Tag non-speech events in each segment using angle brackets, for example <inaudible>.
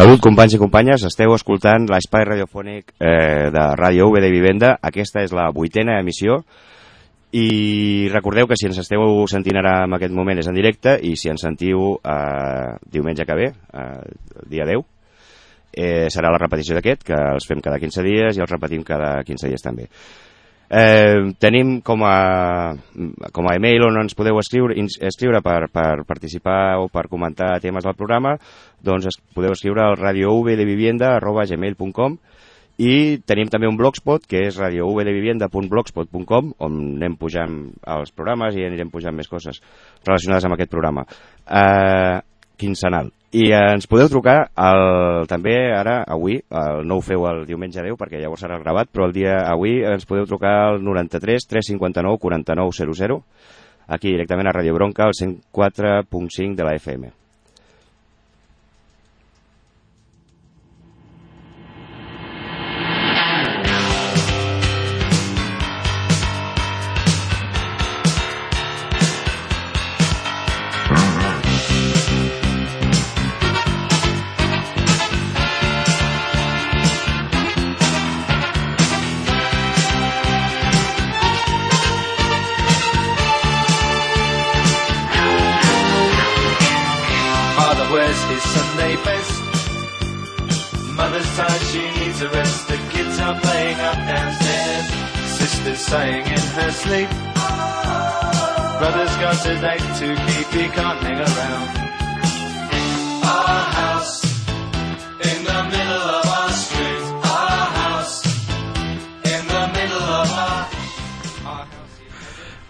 Salut, companys i companyes. Esteu escoltant l'espai radiofònic eh, de Ràdio UB de Vivenda. Aquesta és la vuitena emissió i recordeu que si ens esteu sentint ara en aquest moment és en directe i si ens sentiu eh, diumenge que ve, eh, dia 10, eh, serà la repetició d'aquest, que els fem cada 15 dies i els repetim cada 15 dies també. Eh, tenim com a, com a email on ens podeu escriure, escriure per, per participar o per comentar temes del programa, doncs es, podeu escriure al radiouvdevivienda.gmail.com i tenim també un blogspot que és radiouvdevivienda.blogspot.com on anem pujant els programes i anirem pujant més coses relacionades amb aquest programa. Eh, quinzenal. I ens podeu trucar el, també ara, avui, el, no ho feu el diumenge 10 perquè llavors serà gravat, però el dia avui ens podeu trucar al 93 359 4900 aquí directament a Radio Bronca, al 104.5 de la FM. Sighing in her sleep. Brother's got a date to keep, he can't hang around. Our house in the middle of our street. Our house in the middle of our...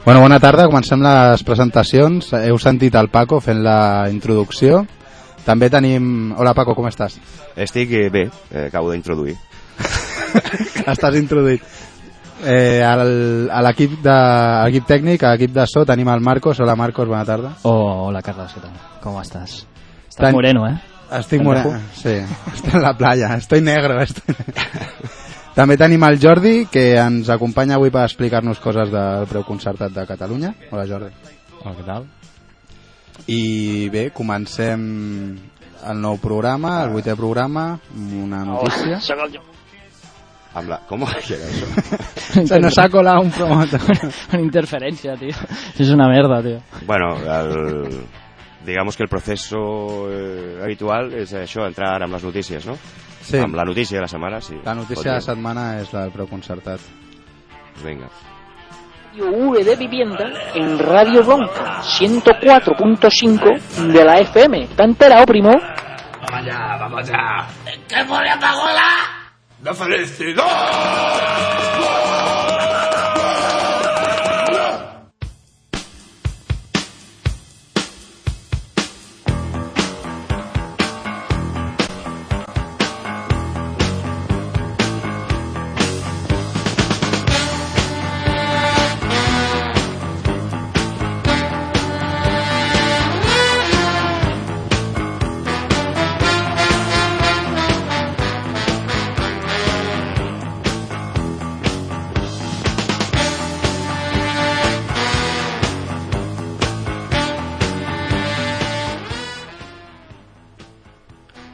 Bueno, bona tarda, comencem les presentacions. Heu sentit el Paco fent la introducció. També tenim... Hola Paco, com estàs? Estic eh, bé, eh, acabo d'introduir. <laughs> Estàs introduït. Eh, al, a l'equip de equip tècnic, a l'equip de so, tenim el Marcos. Hola Marcos, bona tarda. Oh, hola Carlos, ¿qué tal? ¿Cómo estás? Estás Tan... moreno, ¿eh? Estic moreno, sí. Estic en la playa, estoy negro. Estoy... <laughs> També tenim el Jordi, que ens acompanya avui per explicar-nos coses del preu concertat de Catalunya. Hola Jordi. Hola, què tal? I bé, comencem el nou programa, el vuitè programa, una notícia. Hola, soc el Jordi amb la... Com era això? Se nos ha colado un promotor. <laughs> una interferència, tio. És una merda, tio. Bueno, el... digamos que el proceso eh, habitual és això, entrar amb les notícies, no? Sí. Amb la notícia de la setmana, sí. La notícia de la setmana és la del preconcertat. Vinga. V de Vivienda en Radio Bronca 104.5 de la FM. ¿Te enterado, primo? Vamos allá, vamos allá. ¿Qué le apagó la...? La felicidad.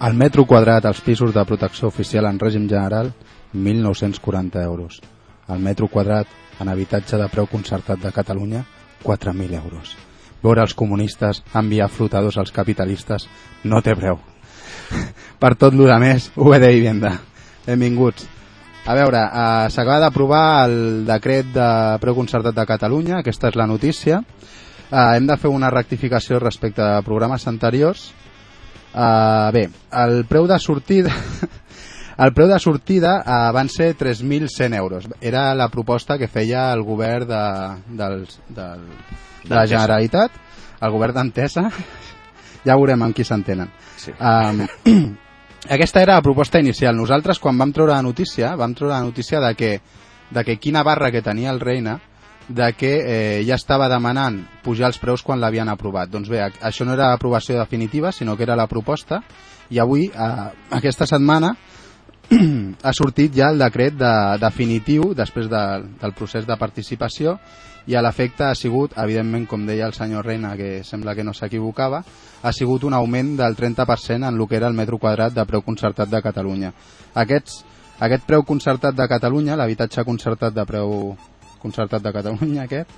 El metro quadrat als pisos de protecció oficial en règim general, 1.940 euros. El metro quadrat en habitatge de preu concertat de Catalunya, 4.000 euros. Veure els comunistes enviar flotadors als capitalistes no té preu. <laughs> per tot el més, UB de Vivienda. Benvinguts. A veure, eh, s'acaba d'aprovar el decret de preu concertat de Catalunya, aquesta és la notícia. Eh, hem de fer una rectificació respecte a programes anteriors Uh, bé, el preu de sortida <laughs> el preu de sortida uh, van ser 3.100 euros. Era la proposta que feia el govern de, del, del, de la Generalitat, el govern d'Entesa. <laughs> Ja veurem amb qui s'entenen. Sí. Um, <clears throat> aquesta era la proposta inicial. Nosaltres, quan vam treure la notícia, vam treure la notícia de que, de que quina barra que tenia el Reina de que eh, ja estava demanant pujar els preus quan l'havien aprovat. Doncs bé, això no era l'aprovació definitiva, sinó que era la proposta, i avui, eh, aquesta setmana, <clears throat> ha sortit ja el decret de, definitiu després de, del procés de participació i a l'efecte ha sigut, evidentment, com deia el senyor Reina, que sembla que no s'equivocava, ha sigut un augment del 30% en el que era el metro quadrat de preu concertat de Catalunya. Aquests, aquest preu concertat de Catalunya, l'habitatge concertat de preu concertat de Catalunya aquest,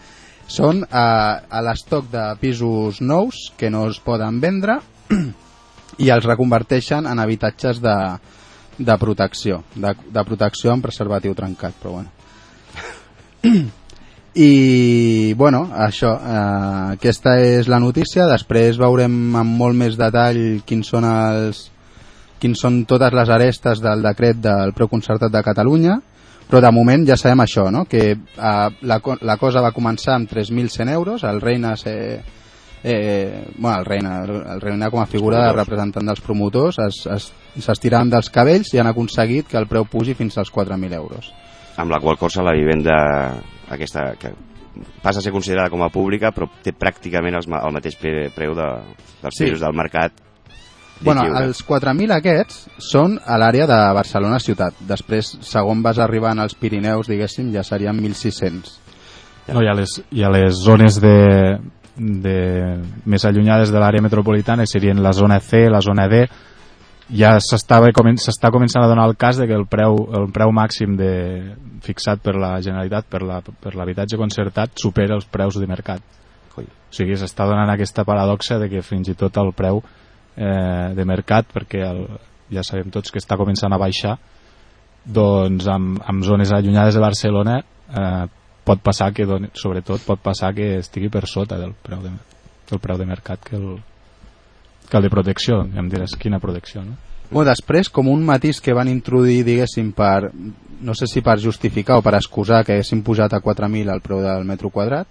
són a, a l'estoc de pisos nous que no es poden vendre <clears throat> i els reconverteixen en habitatges de, de protecció, de, de protecció amb preservatiu trencat, però bueno. <clears throat> I, bueno, això, eh, aquesta és la notícia, després veurem amb molt més detall quins són els quins són totes les arestes del decret del preu concertat de Catalunya, però de moment ja sabem això, no? que eh, la, la cosa va començar amb 3.100 euros, el Reina se, eh, bueno, el Reina, el Reina com a figura de representant dels promotors es- es- s'estiraven dels cabells i han aconseguit que el preu pugi fins als 4.000 euros. amb la qual cosa la vivenda aquesta que passa a ser considerada com a pública però té pràcticament els, ma- el mateix pre preu de, dels Sí. pisos del mercat Bueno, lliure. els 4.000 aquests són a l'àrea de Barcelona ciutat. Després, segon vas arribant als Pirineus, diguéssim, ja serien 1.600. No, i, a les, I a les zones de, de més allunyades de l'àrea metropolitana, serien la zona C, la zona D, ja s'estava comen- s'està començant a donar el cas de que el preu, el preu màxim de, fixat per la Generalitat per la- per l'habitatge concertat supera els preus de mercat. Coi. O sigui, s'està donant aquesta paradoxa de que fins i tot el preu eh, de mercat, perquè el, ja sabem tots que està començant a baixar, doncs amb, amb zones allunyades de Barcelona eh, pot passar que doni, sobretot pot passar que estigui per sota del preu de, del preu de mercat que el, que el de protecció ja em diràs quina protecció no? Bueno, després, com un matís que van introduir, diguéssim, per, no sé si per justificar o per excusar que haguessin pujat a 4.000 el preu del metro quadrat,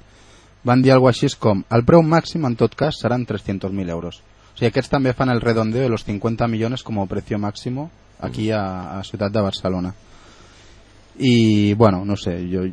van dir alguna així com el preu màxim en tot cas seran 300.000 euros. O sigui, aquests també fan el redondeo de los 50 millones como precio máximo aquí a, a Ciutat de Barcelona. I, bueno, no sé, jo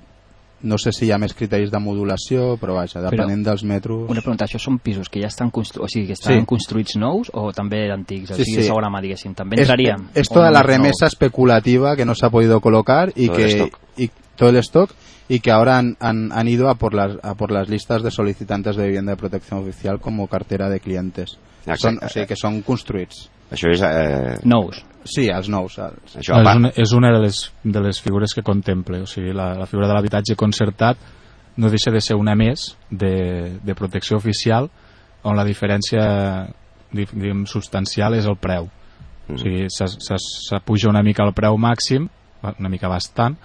no sé si hi ha més criteris de modulació, però vaja, depenent dels metros... Una pregunta, això són pisos que ja estan, constru o sigui, que estan Sí. construïts nous o també antics? O Sí, sigui, sí. segona mà, diguéssim. També entraríem? Es, O toda la remesa especulativa que no se ha podido colocar Todo el que y todo el stock y que ahora han, han, han ido a por las a por las listas de solicitantes de vivienda de protección oficial como cartera de clientes. Exacte. Són, o sigui que són construïts. això és eh, Nous. Sí, els nous. Els... això No, és, una, és una de les, de les figures que contemple o sigui, la, la figura de l'habitatge concertat no deixa de ser una més de, de protecció oficial on la diferència di- diguem, substancial és el preu o sigui, s'apuja una mica el preu màxim una mica bastant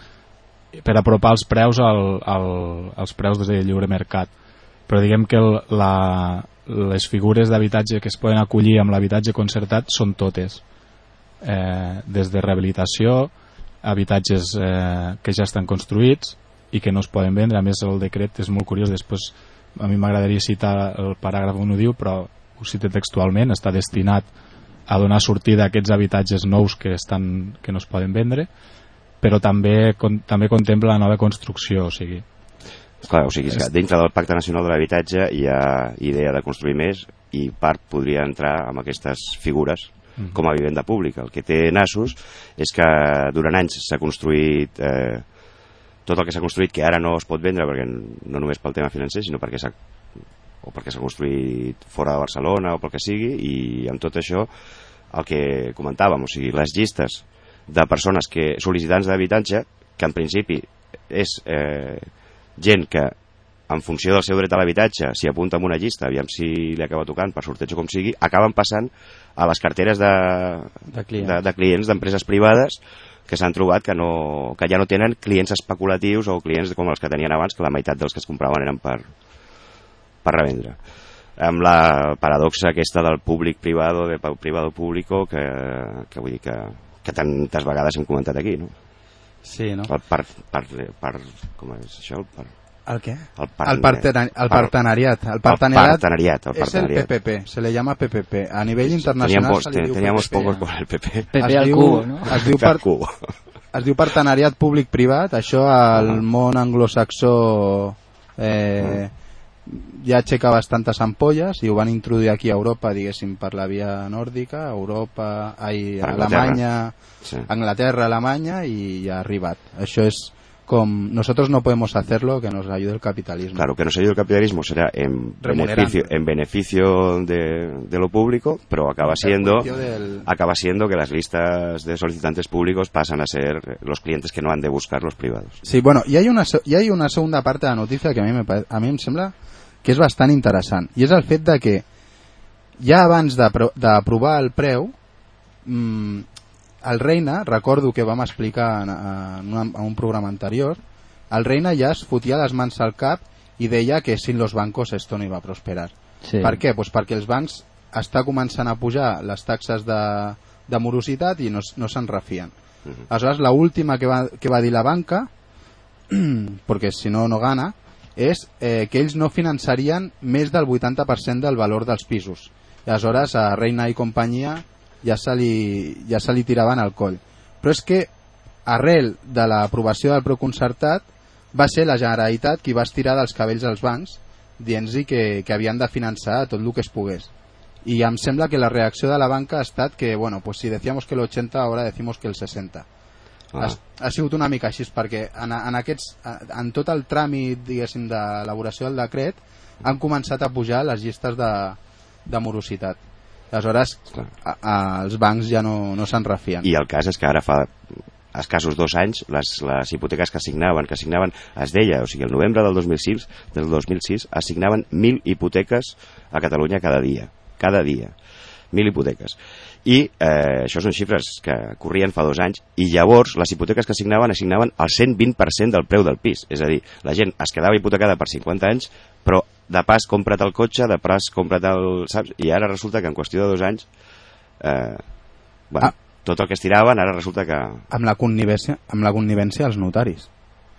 per apropar els preus al, al, als preus de lliure mercat però diguem que el, la, les figures d'habitatge que es poden acollir amb l'habitatge concertat són totes. Eh, des de rehabilitació habitatges eh, que ja estan construïts i que no es poden vendre. A més el decret és molt curiós. Després a mi m'agradaria citar el paràgraf on ho diu però ho cita textualment. Està destinat a donar sortida a aquests habitatges nous que, estan, que no es poden vendre però també, con, també contempla la nova construcció o sigui, clar, o sigui, que dintre del Pacte Nacional de l'Habitatge hi ha idea de construir més i part podria entrar amb aquestes figures Mhm. com a vivenda pública. El que té nassos és que durant anys s'ha construït eh, tot el que s'ha construït que ara no es pot vendre perquè no només pel tema financer sinó perquè s'ha o perquè s'ha construït fora de Barcelona o pel que sigui i amb tot això el que comentàvem, o sigui, les llistes de persones que sol·licitants d'habitatge que en principi és eh, gent que en funció del seu dret a l'habitatge s'hi apunta en una llista, aviam si li acaba tocant per sorteig o com sigui, acaben passant a les carteres de, De clients. de, de clients d'empreses privades que s'han trobat que, no, que ja no tenen clients especulatius o clients com els que tenien abans, que la meitat dels que es compraven eren per, per revendre amb la paradoxa aquesta del públic-privado, de privado-público, que, que vull dir que, que tantes vegades hem comentat aquí, no? Sí, no? El par, par, par, com és això? El, par, ¿El qué? el, par, El, partena- el par- partenariat. El el partenariat partenariat, el es el partenariat. PPP, se le llama PPP. A nivel internacional Teníamos, se li diu teníamos PPP. pocos con el PP. PP Es al cubo, no? Es diu, Per es diu partenariat públic-privat, això al Ah. món anglosaxó eh, ja aixeca bastantes ampolles i ho van introduir aquí a Europa, diguéssim, per la via nòrdica, Europa, ai, Anglaterra. Alemanya, Sí. Anglaterra, Alemanya i ja ha arribat. Això és com nosotros no podemos hacerlo, que nos ayude el capitalismo. Claro, que no se ayude el capitalismo será en beneficio, en beneficio de, de lo público, pero acaba siendo, del- acaba siendo que las listas de solicitantes públicos pasan a ser los clientes que no han de buscar los privados. Sí, bueno, hi ha, una, se- hi ha una segunda part de la notícia que a mi, me, a mi em sembla que és bastant interessant i és el fet de que ja abans d'apro- d'aprovar el preu mm, el Reina, recordo que vam explicar en, en, una, en un programa anterior el Reina ja es fotia les mans al cap i deia que sin los bancos esto no iba a prosperar Sí. per què? Pues perquè els bancs està començant a pujar les taxes de, de morositat i no, no se'n refien. Aleshores, la última que va, que va dir la banca, <clears throat> perquè si no, no gana, és eh, que ells no finançarien més del 80% del valor dels pisos. I aleshores, a Reina i companyia ja se li, ja se li tiraven al coll. Però és que, arrel de l'aprovació del preconcertat, va ser la Generalitat qui va estirar dels cabells als bancs dient-los que, que havien de finançar tot el que es pogués. I em sembla que la reacció de la banca ha estat que, bueno, pues si decíamos que el 80, ahora decimos que el 60. Ah. Ha, ha sigut una mica així, perquè en, en, aquests, en tot el tràmit, diguéssim, d'elaboració del decret, han començat a pujar les llistes de, de morositat. Aleshores, Clar. a, a, els bancs ja no, no se'n refien. I el cas és que ara fa escassos dos anys les, les hipoteques que assignaven, que assignaven, es deia, o sigui, el novembre del 2006, del 2006 assignaven 1.000 hipoteques a Catalunya cada dia. Cada dia. 1.000 hipoteques. I eh, això són xifres que corrien fa dos anys i llavors les hipoteques que assignaven assignaven el 120% del preu del pis. És a dir, la gent es quedava hipotecada per 50 anys però de pas compra't el cotxe, de pas compra't el... Saps? I ara resulta que en qüestió de dos anys eh, bueno, Ah. tot el que estiraven ara resulta que... Amb la connivència, amb la connivència dels notaris.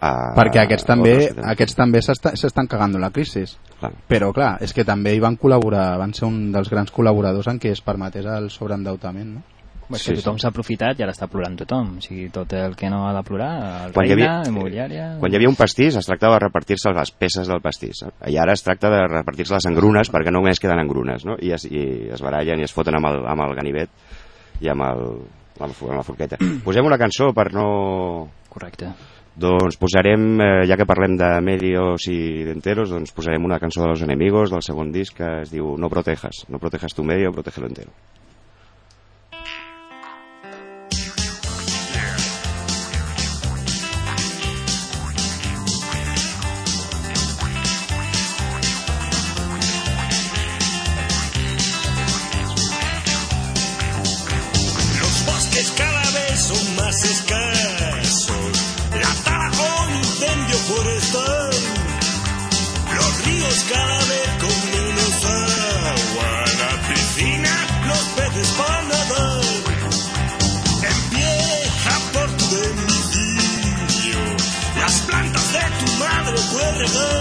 Ah, perquè aquests també, que aquests també s'esta- s'estan cagant en la crisi. Clar. Però clar, és que també hi van col·laborar, van ser un dels grans col·laboradors en què es permetés el sobreendeutament, no? És que Sí, tothom s'ha aprofitat i ara està plorant tothom. O sigui, tot el que no ha de plorar, el Quan hi reina, havia- immobiliària... Quan hi havia un pastís es tractava de repartir-se les peces del pastís. I ara es tracta de repartir-se les engrunes perquè no només queden engrunes, no? I es, i es barallen i es foten amb el, amb el ganivet i amb, el, amb, la, fu- amb la forqueta. <clears throat> Posem una cançó per no... Correcte. Doncs posarem, eh, ja que parlem de medios i d'enteros, doncs posarem una cançó de los enemigos del segon disc que es diu No protejas, no protejas tu medio, protégelo entero. to go.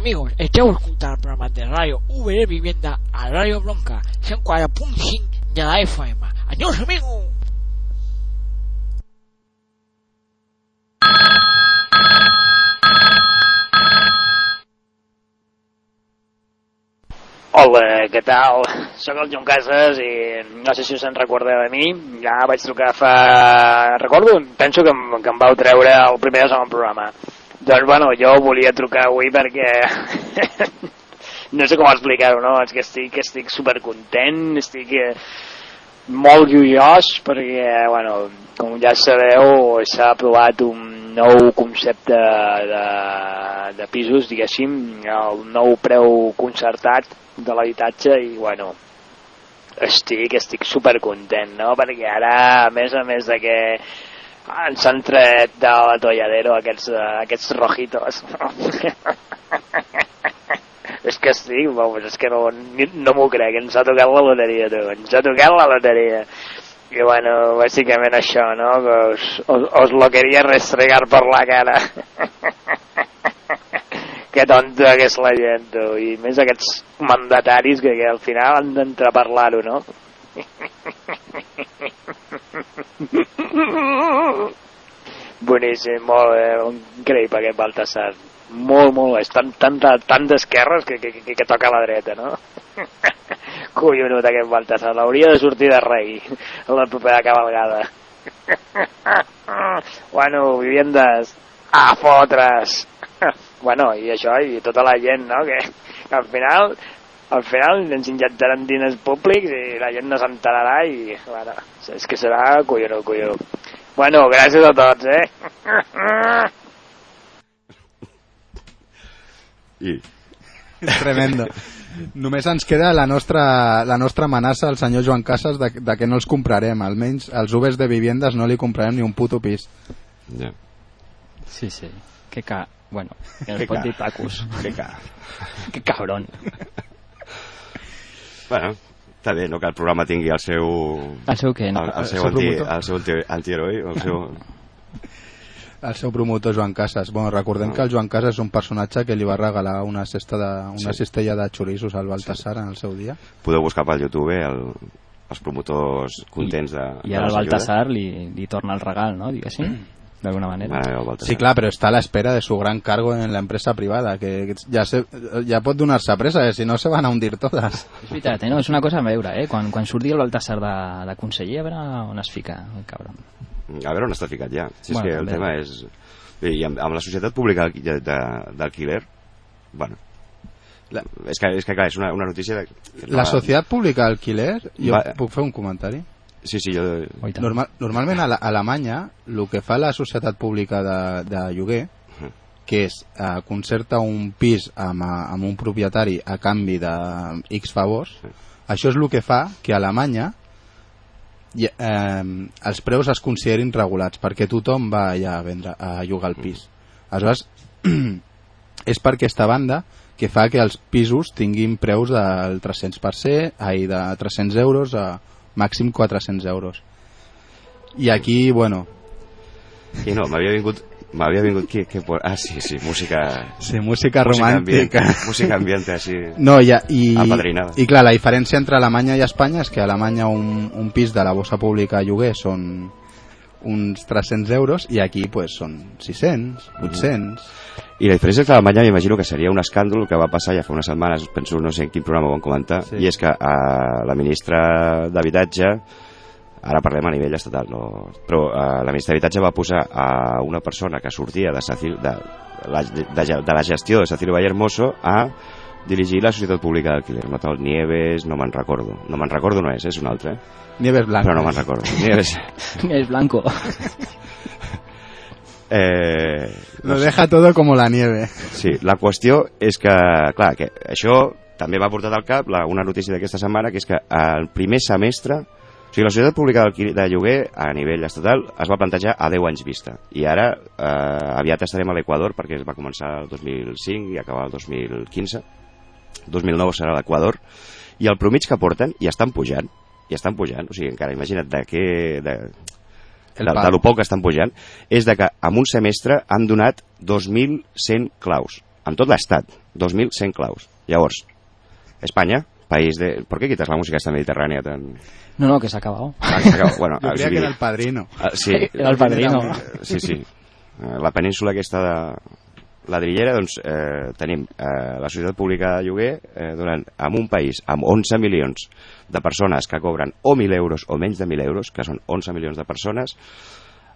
Amigos, esteu escoltant el programa de ràdio UBE Vivienda a Ràdio Bronca 104.5 de la FM. Adiós amigos! Hola, què tal? Soc el Joan Casas i no sé si us en recordeu de mi. Ja vaig trucar fa... Recordo, penso que, em, que em vau treure el primer segon programa. Doncs, bueno, jo volia trucar avui perquè... <laughs> no sé com explicar-ho, no? És que estic, estic supercontent, estic eh, molt lluiós perquè, bueno, com ja sabeu, s'ha aprovat un nou concepte de, de pisos, diguéssim, el nou preu concertat de l'habitatge i, bueno, estic, estic supercontent, no? Perquè ara, a més a més de que ens han tret de l'atolladero aquests, eh, aquests rojitos, <laughs> és que estic, vamos, és que no, no m'ho crec, ens ha tocat la loteria, tu, ens ha tocat la loteria. I bueno, bàsicament això, no? Que os, os, os lo quería restregar per la cara. <laughs> que tonta que és la gent, tu. I més aquests mandataris que, que al final han d'entrar a parlar-ho, no? <laughs> Boníssim, molt bé, increïble aquest Baltasar. Molt, molt bé, és tan, tan, tan, d'esquerres que, que, que, que toca a la dreta, no? <laughs> Collonut aquest Baltasar, l'hauria de sortir de rei la propera cabalgada. <laughs> bueno, viviendes, a fotre's! bueno, i això, i tota la gent, no?, que, que al final al final ens injectaran diners públics i la gent no s'enterarà i, bueno, és que serà collonut, collonut. Bueno, gràcies a tots, eh? <laughs> I... Tremendo. Només ens queda la nostra, la nostra amenaça al senyor Joan Casas de, de que no els comprarem. Almenys als Ubers de viviendes no li comprarem ni un puto pis. Ja. Sí, sí. Que ca... Bueno, que Que pot ca. dir tacos. Que ca. Que cabron. Bueno, està bé, no? Que el programa tingui el seu... El seu què? No? El, el El seu, anti, promotor. el seu anti- antiheroi, el seu... <laughs> El seu promotor Joan Casas. Bueno, recordem que el Joan Casas és un personatge que li va regalar una, cesta de, una Sí. cistella de xorissos al Baltasar en el seu dia. Podeu buscar pel YouTube el, els promotors contents de, I de ara les el Baltasar li, li torna el regal, no? Diguéssim, d'alguna <clears throat> manera. Bueno, el Baltasar. Sí, clar, però està a l'espera de su gran cargo en la empresa privada, que ja, se, ja pot donar-se presa, eh? si no se van a hundir totes. És veritat, eh? no, és una cosa a veure, eh? Quan, quan surti el Baltasar de, de conseller, a veure on es fica el cabron. A veure on està ficat ja. Si Bueno, és que el també. tema és... I amb, amb la societat pública de- de- d'alquiler, bueno, La- és, que, és que clar, és una, una notícia... De, La va- societat pública alquiler, jo Va- puc fer un comentari? Sí, sí, jo... Normal, normalment a, la, a Alemanya el que fa la societat pública de, de lloguer que és eh, concerta un pis amb, eh, amb un propietari a canvi de X favors això és el que fa que a Alemanya i, eh, els preus es considerin regulats perquè tothom va allà a vendre a llogar el pis. Aleshores <clears throat> és per aquesta banda que fa que els pisos tinguin preus del 300%, ai, de 300 euros a màxim 400 euros. I aquí, bueno, I no, m'havia vingut... M'havia vingut... Què, por- ah, sí, sí, música... sí, música romàntica. música ambiente, així... <laughs> No, ja, i, Apadrinada. i clar, la diferència entre Alemanya i Espanya és que a Alemanya un, un pis de la bossa pública a lloguer són uns 300 euros i aquí pues, són 600, 800... I la diferència és que a Alemanya m'imagino que seria un escàndol que va passar ja fa unes setmanes, penso, no sé en quin programa ho vam comentar, Sí. i és que eh, la ministra d'Habitatge, ara parlem a nivell estatal, no, però eh, la ministra d'Habitatge va posar a una persona que sortia de, Sacil, de, la, de, de la gestió de Bayer Mosso a dirigir la Societat Pública d'Alquiler. No tal Nieves, no me'n recordo. No me'n recordo no és, és un altre. Nieves Blanco. Però no me'n recordo. <laughs> Nieves... Es blanco. <laughs> Eh, Lo deja todo como la nieve. Sí, la qüestió és que, clar, que això també m'ha portat al cap la, una notícia d'aquesta setmana, que és que el primer semestre, o sigui, la Societat Pública de Lloguer a nivell estatal es va plantejar a 10 anys vista. I ara eh, aviat estarem a l'Equador perquè es va començar el 2005 i acabar el 2015. 2009 serà l'Equador. I el promig que porten, i estan pujant, i estan pujant, o sigui, encara imagina't de què... De, El de, pal. de lo poc que estan pujant, és de que en un semestre han donat 2.100 claus. En tot l'estat, 2.100 claus. Llavors, Espanya, país de... ¿Por qué quitas la música esta mediterránea tan...? No, no, que se ha acabado. Ah. Bueno, Yo o creía sigui, que era el padrino. ah, sí, Era el padrino. Sí, sí. Eh, La península aquesta de ladrillera, doncs eh, tenim eh, la Societat Pública de Lloguer eh, donant en un país amb 11 milions de persones que cobren o 1.000 euros o menys de 1.000 euros, que són 11 milions de persones,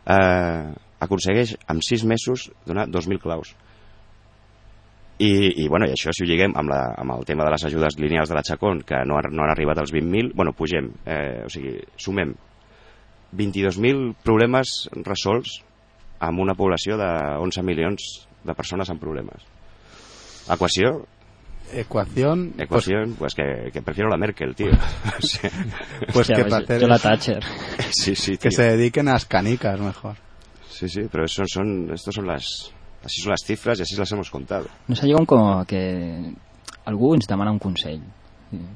eh, aconsegueix en 6 mesos donar 2.000 claus. I, i, bueno, i això si ho lliguem amb, la, amb el tema de les ajudes lineals de la Chacón, que no, ha- no han arribat als 20.000, bueno, pugem, eh, o sigui, sumem 22.000 problemes resolts amb una població de 11 milions de persones amb problemes. Equació, Ecuación. equació, pues, pues que, que prefiero la Merkel, tío. <laughs> O sea, Pues, que pues, para hacer yo la Thatcher. sí, sí, que tío. se dediquen a las canicas mejor. Sí, sí, pero eso son, estos son las, así son las cifras y así las hemos contado. No sé, com com que algú ens demana un consell.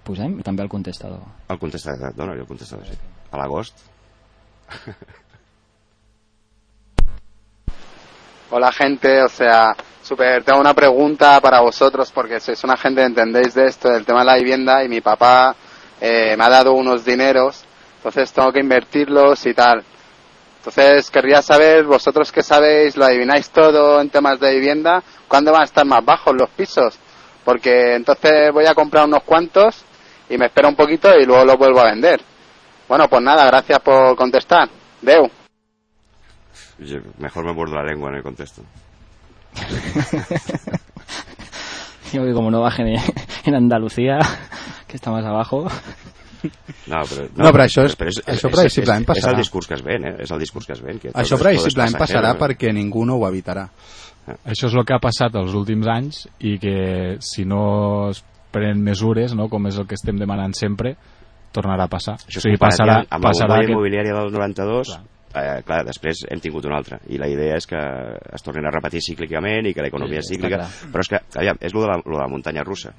Posem també el contestador. El contestador, dona el contestador, sí. A l'agost. <laughs> Hola gente, o sea, super, tengo una pregunta para vosotros porque sois una gente que entendéis de esto, del tema de la vivienda y mi papá eh, me ha dado unos dineros, entonces tengo que invertirlos y tal. Entonces querría saber, vosotros que sabéis, lo adivináis todo en temas de vivienda, ¿cuándo van a estar más bajos los pisos? Porque entonces voy a comprar unos cuantos y me espero un poquito y luego los vuelvo a vender. Bueno, pues nada, gracias por contestar. Deu. Yo mejor me muerdo la lengua en el contexto. <laughs> Yo que como no bajen en- en Andalucía, que está más abajo... No, però, No, però això és- però és, això és, és, és passarà. el discurs que es ven, eh? És el discurs que es ven. Que Això és passarà eh? perquè ningú no ho evitarà. Això és el que ha passat els últims anys i que si no es prenen mesures, no, com és el que estem demanant sempre, tornarà a passar. Això o sigui, és passarà, amb la passarà bombolla que... immobiliària del 92, clar. Eh, clar, després hem tingut una altra i la idea és que es tornin a repetir cíclicament i que l'economia Sí, és cíclica però és que, aviam, és lo de la, lo de la muntanya russa.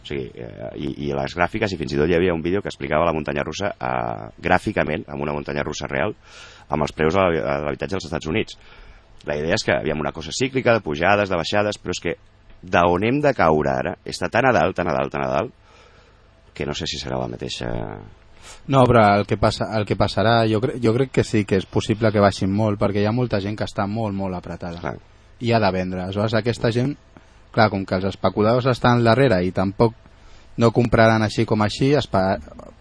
O sigui, eh, i, i les gràfiques i fins i tot hi havia un vídeo que explicava la muntanya russa eh, gràficament, amb una muntanya russa real amb els preus de l'habi- de l'habitatge als Estats Units. La idea és que hi una cosa cíclica de pujades, de baixades però és que d'on hem de caure ara està tan a dalt, tan a dalt, tan a dalt que no sé si serà la mateixa No, però el que, passa, el que passarà, jo, cre jo crec que sí que és possible que baixin molt, perquè hi ha molta gent que està molt, molt apretada. Clar. I ha de vendre. Aleshores, aquesta gent, clar, com que els especuladors estan darrere i tampoc no compraran així com així, espa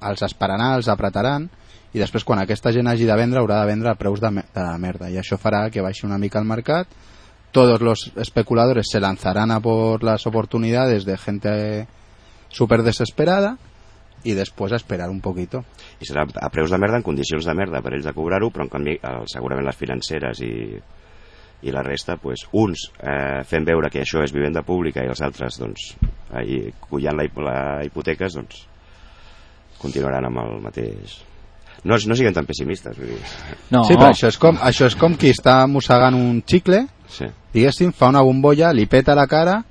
els esperaran, els apretaran, i després quan aquesta gent hagi de vendre haurà de vendre a preus de, me de la merda. I això farà que baixi una mica el mercat, todos los especuladores se lanzarán a por las oportunidades de gente súper desesperada y después a esperar un poquito. i serà a preus de merda en condicions de merda per ells de cobrar-ho, però en canvi el, segurament les financeres i, i la resta, pues, uns eh, fent veure que això és vivenda pública i els altres doncs, ahí, collant la, la hipoteques doncs, continuaran amb el mateix no, no siguin tan pessimistes vull dir. No, Sí, però això és, com, això és com qui està mossegant un xicle, sí. diguéssim, fa una bombolla, li peta la cara,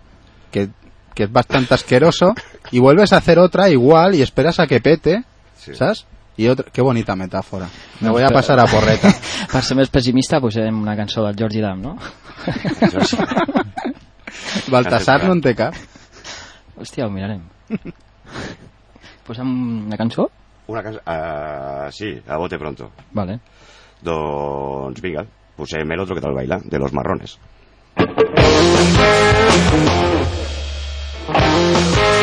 que, que es bastante asqueroso, y vuelves a hacer otra igual y esperas a que pete, Sí. ¿sabes? Y otra, qué bonita metáfora. Me voy a pasar a porreta. <laughs> Per ser més pessimista, posem una cançó del Georgie Dam, no? <laughs> Baltasar no en té cap. Hòstia, ho mirarem. Posem una cançó? Una casa, uh, sí, a bote pronto Vale. doncs vinga, posem el otro que tal baila de los marrones Thank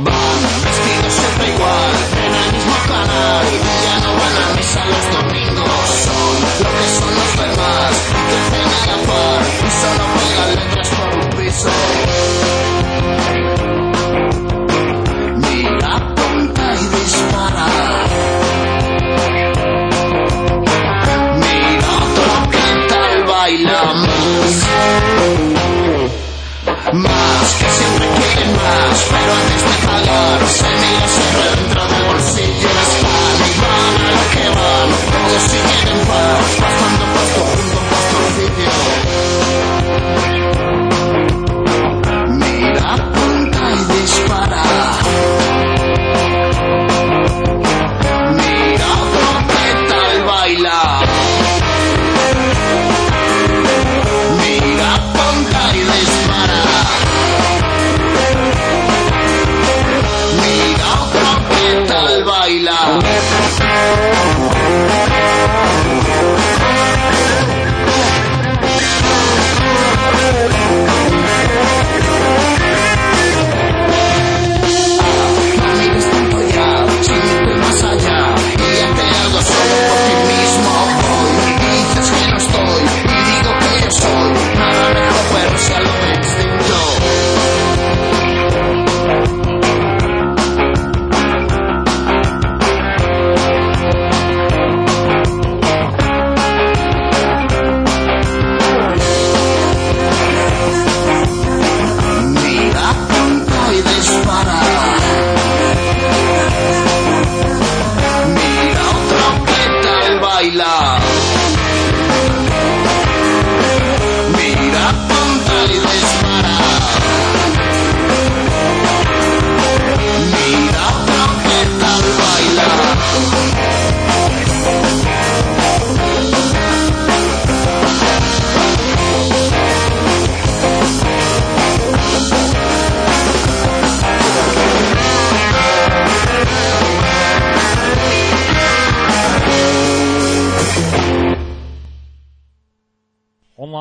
Van vestidos siempre igual, en el mismo canal. Ya no van a misa los domingos. Son lo que son los demás, crecen a la par y solo pegan letras por un piso. Mira, apunta y dispara. Mira, otro que tal baila más. Más que si pero en este calor se mira dentro del bolsillo van que si quieren paz, pasando por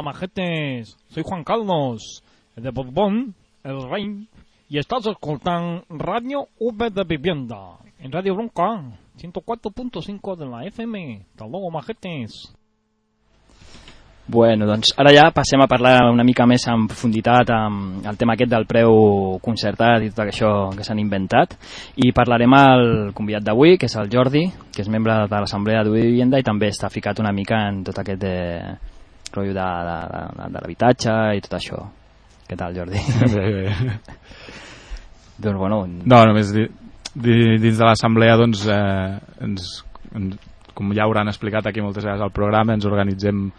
majetes. Soy Juan Carlos, el de Borbón, el rey. Y estás escoltant Radio V de Vivienda. En Radio Bronca, 104.5 de la FM. Hasta luego, majetes. Bueno, doncs ara ja passem a parlar una mica més en profunditat amb el tema aquest del preu concertat i tot això que s'han inventat i parlarem al convidat d'avui, que és el Jordi, que és membre de l'Assemblea de Vivienda i també està ficat una mica en tot aquest de, rotllo de, de, de, de l'habitatge i tot això. Què tal, Jordi? Bé, bé. <laughs> doncs bueno... No, només di, di, dins de l'assemblea doncs, eh, ens, ens, com ja hauran explicat aquí moltes vegades al programa, ens organitzem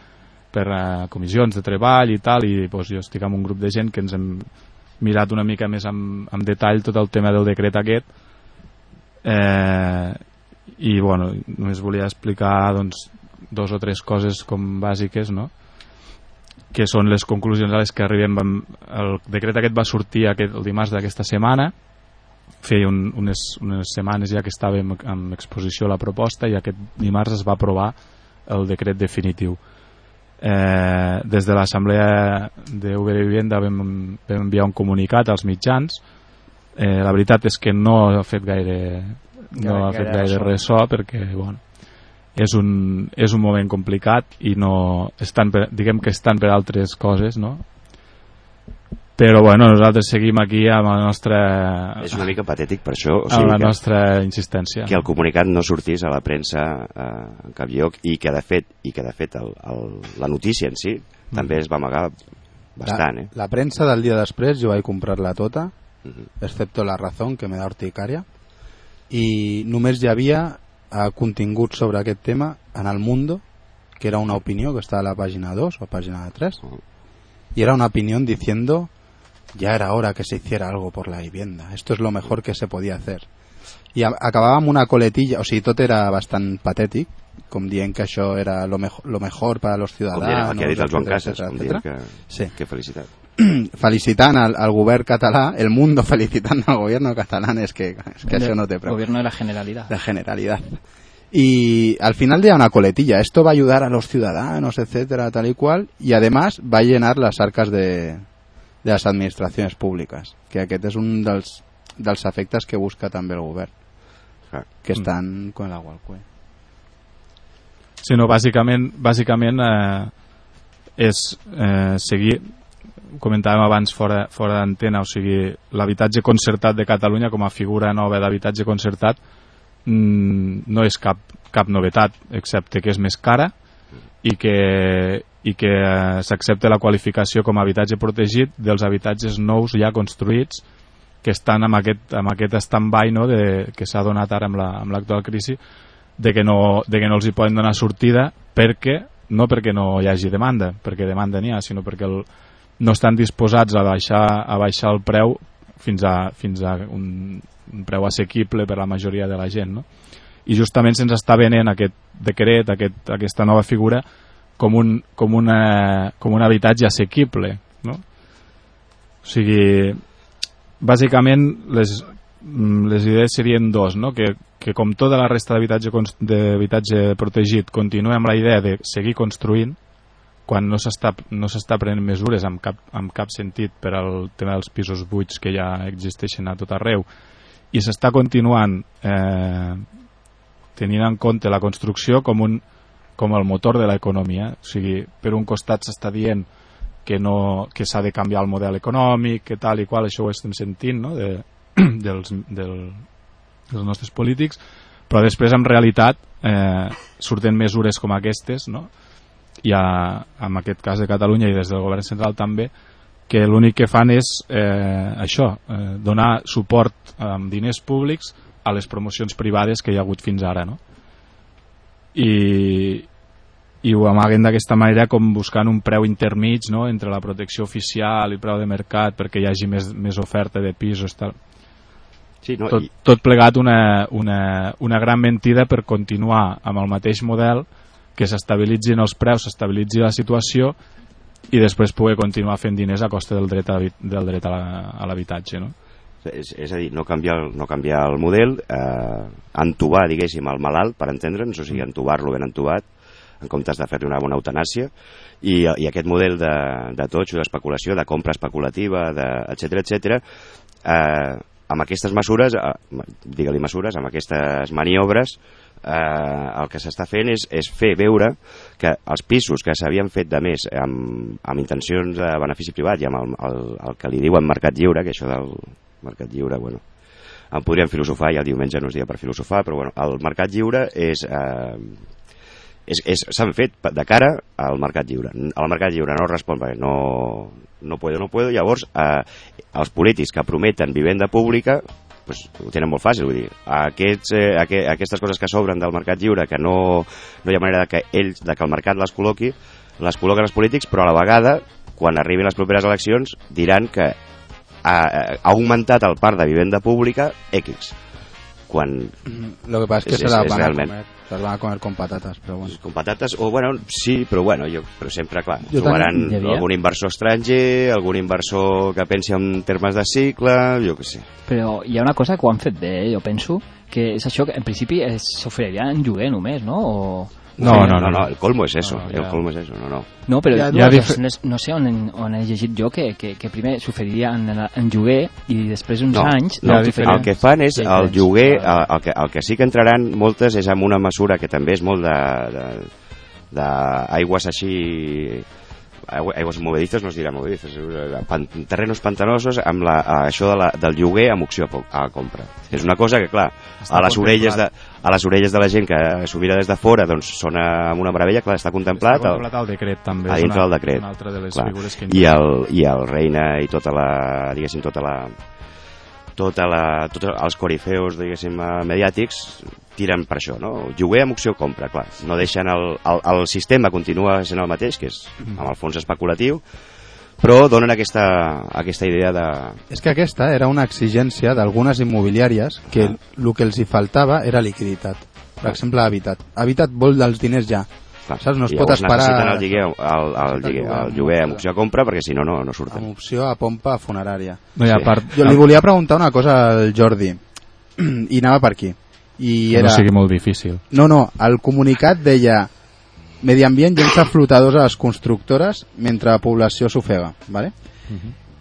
per eh, comissions de treball i tal, i doncs, jo estic amb un grup de gent que ens hem mirat una mica més amb, amb detall tot el tema del decret aquest eh, i bueno, només volia explicar doncs, dos o tres coses com bàsiques no? que són les conclusions a les que arribem. Amb, el decret aquest va sortir aquest, el dimarts d'aquesta setmana. Feia un, unes, unes setmanes ja que estàvem en exposició la proposta i aquest dimarts es va aprovar el decret definitiu. Eh, des de l'assemblea de Vivienda vam, vam enviar un comunicat als mitjans. Eh, la veritat és que no ha fet gaire no Gaire- ha fet gaire ressò perquè bueno, és un, és un moment complicat i no estan per, diguem que estan per altres coses no? però bueno, nosaltres seguim aquí amb la nostra És una mica patètic per això. O amb sigui la que, nostra insistència que el comunicat no sortís a la premsa eh, en cap lloc i que de fet, i que de fet el, el, la notícia en si també es va amagar bastant. Eh? La, la premsa del dia després jo vaig comprar-la tota, Mhm. excepto La Razón, que me da urticària, i només hi havia eh, contingut sobre aquest tema en el Mundo, que era una opinió que estava a la pàgina 2 o pàgina 3, y era una opinión diciendo ya era hora que se hiciera algo por la vivienda, esto es lo mejor que se podía hacer. I a- acabava amb una coletilla, o sigui, tot era bastant patètic, com dient que això era lo, mejor, lo mejor para los Com ciudadanos, dient, el que ha dit el Joan Casas, etcétera, com dient etcétera. que, Sí. que felicitat. <clears throat> felicitant al, al govern català, el mundo felicitando al gobierno catalán, es que, es que eso no te preocupa. Gobierno de la Generalidad. La generalidad. Y al final de una coletilla, esto va a ayudar a los ciudadanos, etcétera, tal y cual, y además va a llenar las arcas de, de las administraciones públiques, que aquest és un dels, dels efectes que busca també el govern, que estan con el agua al cuello. Sí, no, bàsicament, bàsicament eh, és eh, seguir, comentàvem abans fora, fora d'antena, o sigui, l'habitatge concertat de Catalunya com a figura nova d'habitatge concertat mm, no és cap, cap novetat, excepte que és més cara i que, i que eh, s'accepta la qualificació com a habitatge protegit dels habitatges nous ja construïts que estan amb aquest, amb aquest stand-by no, de, que s'ha donat ara amb la- amb l'actual la, crisi de que, no, de que no els hi poden donar sortida perquè, no perquè no hi hagi demanda, perquè demanda n'hi ha, sinó perquè el, no estan disposats a baixar, a baixar el preu fins a, fins a un, un preu assequible per a la majoria de la gent. No? I justament se'ns està venent aquest decret, aquest, aquesta nova figura, com un, com una, com un habitatge assequible. No? O sigui, bàsicament les, les idees serien dos, no? que, que com tota la resta d'habitatge protegit continua amb la idea de seguir construint quan no s'està no prenent mesures amb cap, amb cap sentit per al tema dels pisos buits que ja existeixen a tot arreu i s'està continuant eh, tenint en compte la construcció com, un, com el motor de l'economia o sigui, per un costat s'està dient que, no, que s'ha de canviar el model econòmic, que tal i qual, això ho estem sentint no? de, <clears throat> dels, del, dels nostres polítics, però després en realitat eh, surten mesures com aquestes, no? I a, en aquest cas de Catalunya i des del govern central també, que l'únic que fan és eh, això, eh, donar suport amb diners públics a les promocions privades que hi ha hagut fins ara, no? I, i ho amaguen d'aquesta manera com buscant un preu intermig no? entre la protecció oficial i preu de mercat perquè hi hagi més, més oferta de pisos tal. Sí, no, tot, i- tot plegat una, una, una gran mentida per continuar amb el mateix model que s'estabilitzin els preus, s'estabilitzi la situació i després poder continuar fent diners a costa del dret a, del dret a l'habitatge no? És, és a dir, no canviar, el- no canviar el model, eh, entubar, diguéssim, el malalt, per entendre'ns, o sigui, entubar-lo ben entubat, en comptes de fer-li una bona eutanàsia, i, i aquest model de, de totxo, d'especulació, de compra especulativa, de, etc etc, eh, amb aquestes mesures, eh, digue-li mesures, amb aquestes maniobres, eh, el que s'està fent és, és fer veure que els pisos que s'havien fet de més amb, amb intencions de benefici privat i amb el, el, el que li diuen mercat lliure, que això del mercat lliure, bueno, en podríem filosofar i el diumenge no és dia per filosofar, però bueno, el mercat lliure és... Eh, s'han fet de cara al mercat lliure. El mercat lliure no respon perquè no, no puedo, no puedo, llavors eh, els polítics que prometen vivenda pública pues, ho tenen molt fàcil, vull dir, aquests, eh, aqu aquestes coses que s'obren del mercat lliure que no, no hi ha manera de que ells, de que el mercat les col·loqui, les col·loquen els polítics, però a la vegada, quan arribin les properes eleccions, diran que ha, ha augmentat el parc de vivenda pública X. Quan Lo que pasa es que se las van a comer, las van a comer con patatas, pero bueno. con patates, o bueno, sí, però bueno, jo, però sempre, clar, Jo trobaran algun inversor estranger, algun inversor que pensi en termes de cicle, jo què sé. Però hi ha una cosa que ho han fet bé, eh, jo penso, que és això que en principi es- s'oferiria en lloguer només, no? O... No, no, no, no, el colmo és eso, el colmo és eso, no, no. No, però ha ja, dues- no, no sé on, on he llegit jo que, que, que primer s'oferiria en, en lloguer i després d'uns no, anys... no, t'oferirien- el que fan és el lloguer, el, el, que, el que sí que entraran moltes és amb una mesura que també és molt de, de, d'aigües així aigües movedizas, no es dirà movedizas, eh, pan, terrenos pantanosos amb la, això de la, del lloguer amb opció a, a compra. És una cosa que, clar, Està a les, orelles de, a les orelles de la gent que s'ho mira des de fora doncs sona amb una meravella, clar, està contemplat, Està contemplat al decret, també, a és dintre una- del decret una altra de les clar. figures que I, el, i el reina i tota la diguéssim tota la tota la, tots els corifeus diguéssim eh, mediàtics tiren per això, no? Lloguer amb opció compra, clar. No deixen el, el, el sistema continua sent el mateix, que és amb el fons especulatiu, però donen aquesta, aquesta idea de... És que aquesta era una exigència d'algunes immobiliàries que el que els hi faltava era liquiditat. Per exemple, Habitat. Habitat vol dels diners ja. Saps? No es pot llavors esperar necessiten el el, el, el, el lloguer amb opció a compra perquè si no, no, no surten. amb opció a pompa funerària. No, i a part- Jo li volia preguntar una cosa al Jordi <clears throat> i anava per aquí. I Que era... no sigui molt difícil. No, no, el comunicat deia Medi ambient llença flotadors a les constructores mentre la població s'ofega, ¿vale?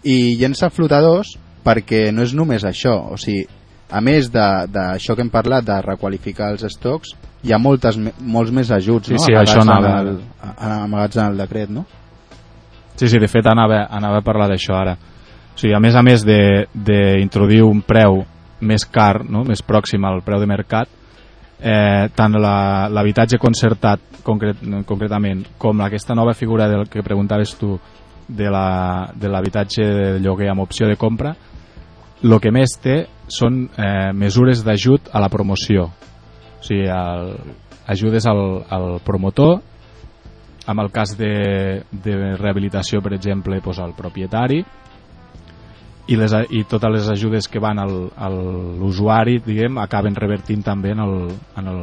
i llença flotadors perquè no és només això, o sigui, a més de- d'això que hem parlat de requalificar els estocs, hi ha moltes, molts més ajuts Sí, no? sí, amagats, això en anava- el, a- amagats en el decret, no? Sí, sí, de fet anava, anava a parlar d'això ara. O sigui, a més a més de- d'introduir un preu més car, no? més pròxim al preu de mercat, eh, tant l'habitatge concertat concret, concretament com aquesta nova figura del que preguntaves tu de la- de l'habitatge de lloguer amb opció de compra, el que més té són eh, mesures d'ajut a la promoció. O sigui, el, ajudes al, al promotor en el cas de, de rehabilitació, per exemple, doncs al propietari i, les, i totes les ajudes que van a l'usuari, diguem, acaben revertint també en el, en, el,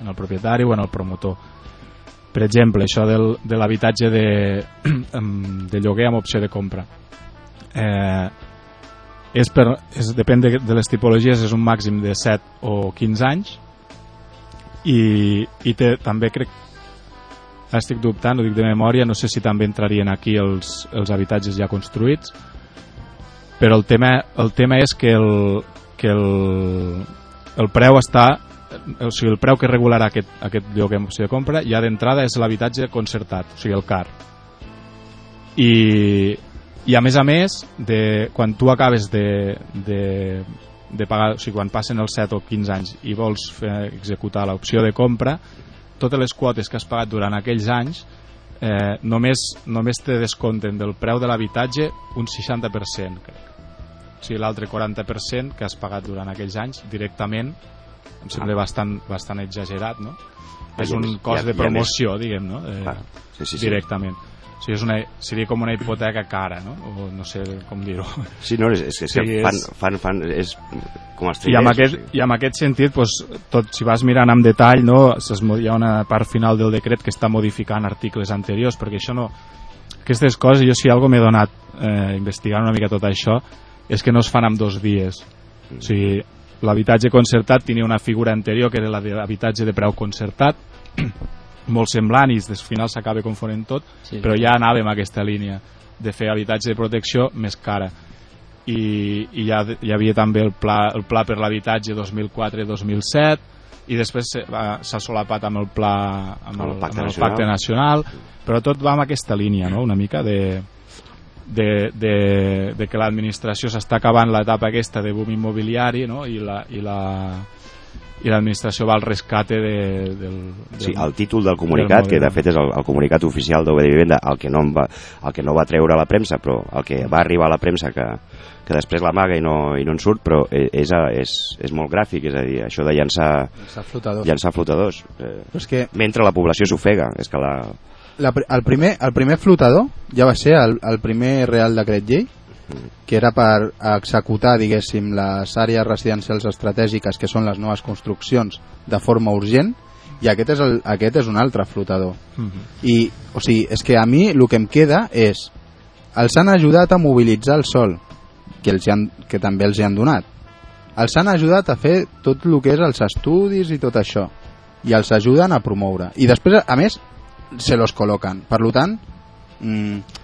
en el propietari o en el promotor. Per exemple, això del, de l'habitatge de, <clears throat> de lloguer amb opció de compra. Eh, és per, és, depèn de, de les tipologies, és un màxim de 7 o 15 anys i, i té, també crec estic dubtant, ho dic de memòria no sé si també entrarien aquí els, els habitatges ja construïts però el tema, el tema és que el, que el, el preu està o sigui, el preu que regularà aquest, aquest lloguer amb opció de compra ja d'entrada és l'habitatge concertat, o sigui, el CAR. I, i a més a més de, quan tu acabes de, de, de pagar, o sigui, quan passen els 7 o 15 anys i vols fer, executar l'opció de compra totes les quotes que has pagat durant aquells anys eh, només, només te descompten del preu de l'habitatge un 60% crec o sigui, l'altre 40% que has pagat durant aquells anys directament em sembla bastant, bastant exagerat no? Ah, és un més- cost de promoció diguem no? eh. Sí, sí, sí. directament o sigui, és una, seria com una hipoteca cara no? o no sé com dir-ho. Sí, no, és, és, és que Sí, fan, és- fan, fan, és com els i amb, trilers, aquest, i amb aquest sentit doncs, tot, si vas mirant amb detall no, hi ha una part final del decret que està modificant articles anteriors perquè això no aquestes coses jo si algo m'he donat eh, investigant una mica tot això és que no es fan en dos dies. O sigui, l'habitatge concertat tenia una figura anterior que era la de l'habitatge de preu concertat molt semblant i al final s'acaba confonent tot, Sí, sí. però ja anàvem a aquesta línia de fer habitatge de protecció més cara i, i ja hi havia també el pla, el pla per l'habitatge 2004-2007 i després s'ha solapat amb el pla amb el, el Pacte amb el Nacional. pacte nacional però tot va en aquesta línia no? una mica de, de, de, de que l'administració s'està acabant l'etapa aquesta de boom immobiliari no? i la, i la i l'administració va al rescate de, del, del, Sí, el títol del comunicat, del que de fet és el, el comunicat oficial d'OB de Vivenda, el que, no va, el que no va treure a la premsa, però el que va arribar a la premsa que, que després l'amaga i, no, i no en surt, però e- és, és, és molt gràfic, és a dir, això de llançar, Llançar flotadors. llançar flotadors, eh, Però és que mentre la població s'ofega, és que la... la, el, primer, el primer flotador ja va ser el, el primer Real Decret Llei que era per executar, diguéssim, les àrees residencials estratègiques, que són les noves construccions, de forma urgent, i aquest és, el, aquest és un altre flotador. Mhm. I, o sigui, és que a mi el que em queda és els han ajudat a mobilitzar el sol que, els han, que també els hi han donat els han ajudat a fer tot el que és els estudis i tot això i els ajuden a promoure i després a més se los col·loquen per lo tant mm,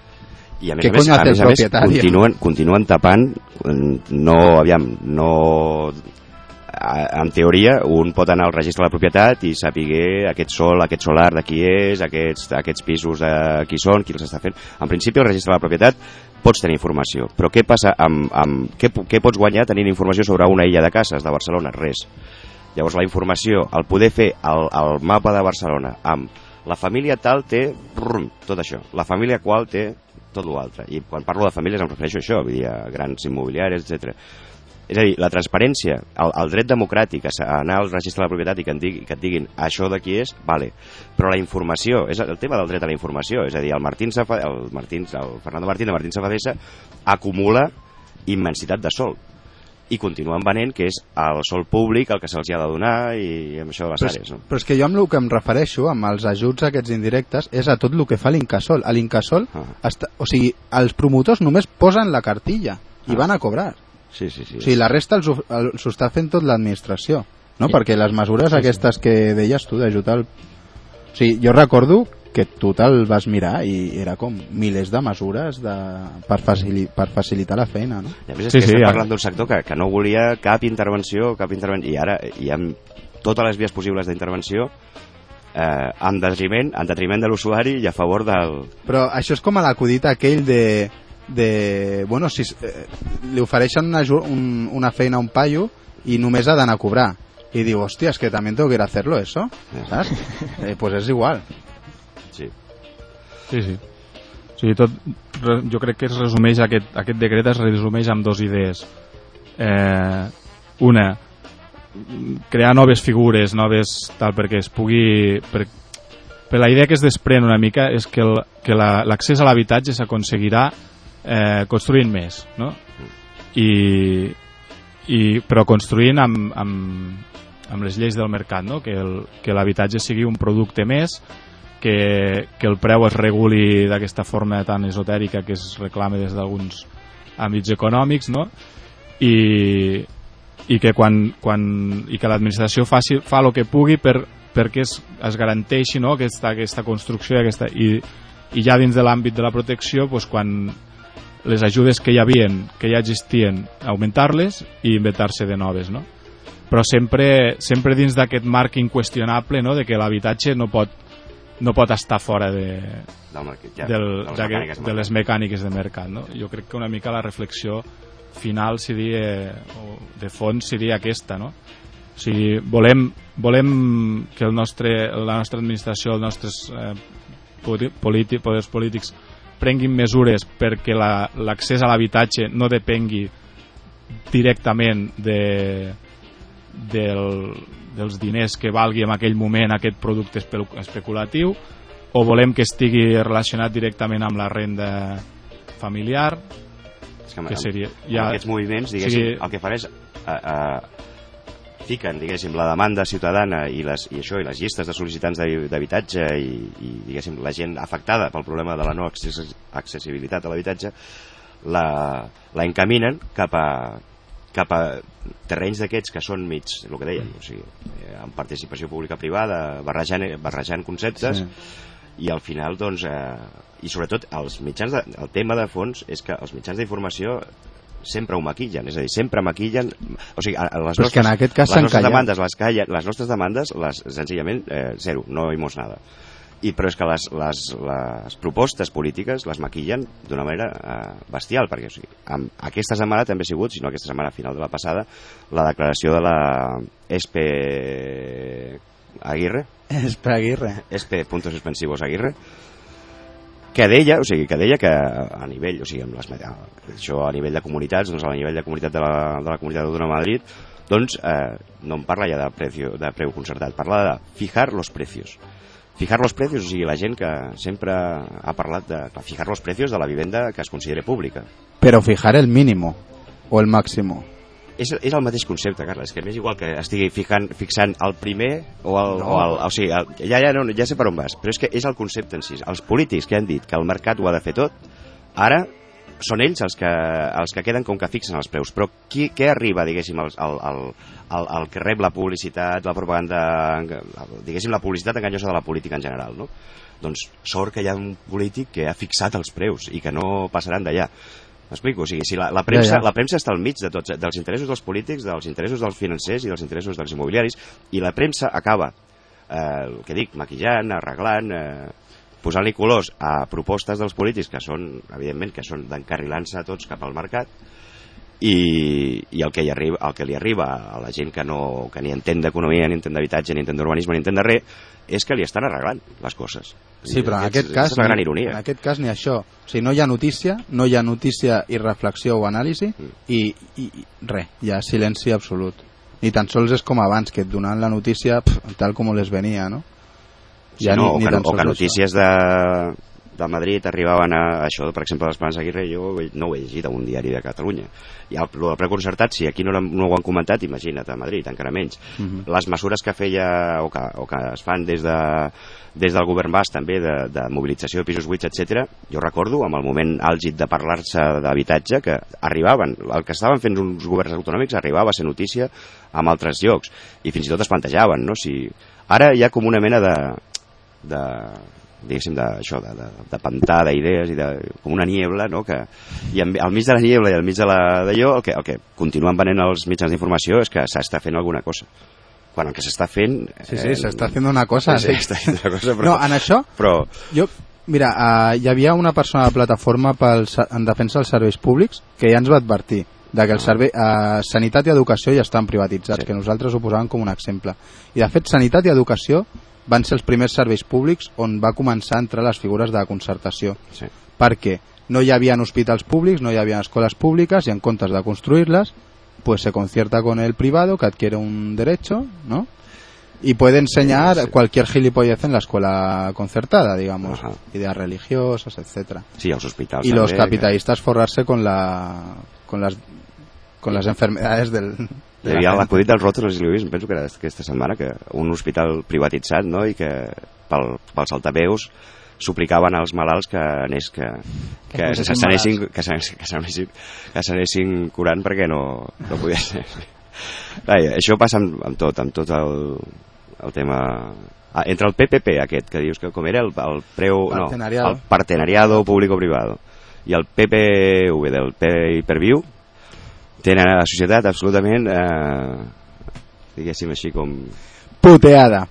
I a més ¿Qué a més, a més, el a més continuen, continuen tapant, mm, no, aviam, no en teoria un pot anar al registre de la propietat i saber aquest sol, aquest solar de qui és, aquests, aquests pisos de qui són, qui els està fent. En principi al registre de la propietat pots tenir informació, però què passa amb, amb què, què pots guanyar tenint informació sobre una illa de cases de Barcelona? Res. Llavors la informació, el poder fer el, el mapa de Barcelona amb la família tal té brum, tot això, la família qual té tot l'altre. I quan parlo de famílies em refereixo a això, vull dir, a grans immobiliaris, etc. És a dir, la transparència, el, el dret democràtic a anar al registre de la propietat i que, digui, que et diguin això de qui és, vale. Però la informació, és el tema del dret a la informació, és a dir, el, Martín Safa, el, Martín, el Fernando Martín de Martín Safadesa acumula immensitat de sol i continuen venent que és el sol públic el que se'ls ha de donar i amb això de les però, àrees. No? però és que jo amb el que em refereixo amb els ajuts aquests indirectes és a tot el que fa l'Incasol a l'Incasol, Ah. està, o sigui els promotors només posen la cartilla i Ah. van a cobrar Sí, sí, sí. o sigui, la resta els ho- el- s'ho està fent tot l'administració no? Sí. perquè les mesures aquestes que deies tu d'ajudar el... o sigui, jo recordo que tu te'l vas mirar i era com milers de mesures de... per, facili... per facilitar la feina no? I a més és Sí, que sí, estem ja. parlant d'un sector que, que no volia cap intervenció, cap intervenció, i ara hi ha totes les vies possibles d'intervenció eh, en, detriment, en detriment de l'usuari i a favor del... Però això és com a l'acudit aquell de, de bueno, si eh, li ofereixen una, un, una feina a un paio i només ha d'anar a cobrar i diu, hòstia, és que també tengo que ir a hacerlo eso saps? Eh, pues és igual. Sí, sí. O sigui, tot, jo crec que es resumeix, aquest, aquest decret es resumeix amb dues idees. Eh, una, crear noves figures, noves tal, perquè es pugui... Per, per la idea que es desprèn una mica és que que la- l'accés a l'habitatge s'aconseguirà eh, construint més, no? I, i, però construint amb, amb, amb les lleis del mercat, no? que l'habitatge sigui un producte més, que, que el preu es reguli d'aquesta forma tan esotèrica que es reclama des d'alguns àmbits econòmics, no? I, i que quan, quan i que l'administració faci fa el que pugui per, perquè es, es garanteixi no? aquesta, aquesta construcció aquesta, i, i ja dins de l'àmbit de la protecció doncs, quan les ajudes que hi havien, que ja existien augmentar-les i inventar-se de noves no? però sempre, sempre dins d'aquest marc inqüestionable no? de que l'habitatge no pot no pot estar fora de, del mercat, ja, del, de les mecàniques de les mecàniques de mercat. No? Jo crec que una mica la reflexió final seria, o de fons seria aquesta. No? O sigui, volem, volem que el nostre, la nostra administració, els nostres eh, poli- politi- poders polítics prenguin mesures perquè la- l'accés a l'habitatge no depengui directament de, del, dels diners que valgui en aquell moment aquest producte espe- especulatiu o volem que estigui relacionat directament amb la renda familiar És que, amb, que seria- amb ja- aquests moviments, diguéssim, sigui- el que fan és eh, eh, fiquen, diguéssim, la demanda ciutadana i, les, i això, i les llistes de sol·licitants d'habi- d'habitatge i, i, diguéssim, la gent afectada pel problema de la no access accessibilitat a l'habitatge la, la encaminen cap a cap a terrenys d'aquests que són mig, el que dèiem, o sigui, eh, amb participació pública-privada, barrejant, barrejant conceptes, Sí. i al final, doncs, eh, i sobretot els mitjans de, el tema de fons és que els mitjans d'informació sempre ho maquillen, és a dir, sempre maquillen o sigui, les Però és que en aquest cas les nostres demandes les, callen, les nostres demandes les, senzillament eh, zero, no hemos nada i però és que les, les, les propostes polítiques les maquillen d'una manera eh, bestial, perquè o sigui, amb, aquesta setmana també ha sigut, si no aquesta setmana final de la passada, la declaració de la SP Aguirre Espera, Aguirre. SP puntos suspensivos Aguirre que deia, o sigui, que deia que a nivell, o sigui, amb les, això a nivell de comunitats, doncs a nivell de comunitat de la, de la comunitat autònoma de Madrid, doncs eh, no em parla ja de, precio, de preu concertat, parla de fijar los precios. Fijar los precios, o sigui, la gent que sempre ha parlat de de fijar los precios de la vivenda que es considere pública. Pero fijar el mínimo o el máximo. És, és el mateix concepte, Carles, que m'és igual que estigui fijant, fixant el primer o el... No. O el o sigui, el, ja, ja, no, ja sé per on vas, però és que és el concepte en si. Els polítics que han dit que el mercat ho ha de fer tot, ara són ells els que, els que queden com que fixen els preus. Però qui, què arriba, diguéssim, al, al, al, al, al que rep la publicitat, la propaganda, diguéssim, la publicitat enganyosa de la política en general, no? Doncs sort que hi ha un polític que ha fixat els preus i que no passaran d'allà. M'explico? O sigui, si la, la, premsa, Ja, ja. la premsa està al mig de tots, dels interessos dels polítics, dels interessos dels financers i dels interessos dels immobiliaris, i la premsa acaba, eh, el que dic, maquillant, arreglant, eh, posant-li colors a propostes dels polítics que són, evidentment, que són d'encarrilant-se tots cap al mercat, i, i el, que hi arriba, el que li arriba a la gent que, no, que ni entén d'economia, ni entén d'habitatge, ni entén d'urbanisme, ni entén de res, és que li estan arreglant les coses. Sí, però en aquest és, cas... És la gran ni- ironia. En aquest cas ni això. O sigui, no hi ha notícia, no hi ha notícia i reflexió o anàlisi Mm. i, i, i res, hi ha silenci absolut. Ni tan sols és com abans, que et donaven la notícia pff, tal com les venia, no? Sí, no, o, que, o que notícies de, de Madrid arribaven a això, per exemple, l'Esperança Aguirre, jo no ho he llegit a un diari de Catalunya. I el, el preconcertat, si aquí no, no ho han comentat, imagina't, a Madrid, encara menys. Mhm. Les mesures que feia, o que, o que es fan des, de, des del govern bas també, de, de mobilització de pisos buits, etc. jo recordo, amb el moment àlgid de parlar-se d'habitatge, que arribaven, el que estaven fent uns governs autonòmics arribava a ser notícia en altres llocs, i fins i tot es plantejaven, no? Si, ara hi ha com una mena de, de diguéssim, d'això, de, de, de pantà d'idees i de, com una niebla, no? que, i en, al mig de la niebla i al mig d'allò, el, que, el que continuen venent els mitjans d'informació és que s'està fent alguna cosa. Quan el que s'està fent... Sí, sí, s'està fent una cosa. Sí, s'està fent una cosa, però... No, en això, Però, jo, mira, uh, hi havia una persona de plataforma pel, en defensa dels serveis públics que ja ens va advertir de que el servei, uh, sanitat i educació ja estan privatitzats, Sí. que nosaltres ho posàvem com un exemple. I de fet, sanitat i educació van ser els primers serveis públics on va començar a entrar les figures de concertació. sí. Perquè no hi havia hospitals públics, no hi havia escoles públiques i en comptes de construir-les, pues se concierta con el privado que adquiere un derecho, ¿no? Y puede enseñar Sí, sí. cualquier gilipollez en la escuela concertada, digamos, Ajá. ideas religiosas, etcétera. Sí, els hospitals Y los també, capitalistas forrarse con la con las con las enfermedades del Que... de Hi havia l'acudit del Roto, no sé si l'heu vist, em penso que era aquesta setmana, que un hospital privatitzat, no?, i que pel, pels altaveus suplicaven als malalts que anés que, Que que, que s'anessin que s'anessin que que s'anessin curant perquè no, no podia ser Vaja, això passa amb, amb tot amb tot el, el tema ah, entre el PPP aquest que dius que com era el, el preu no, el partenariado. público-privado i el PPV del pay-per-view tenen a la societat absolutament eh, diguéssim així com puteada.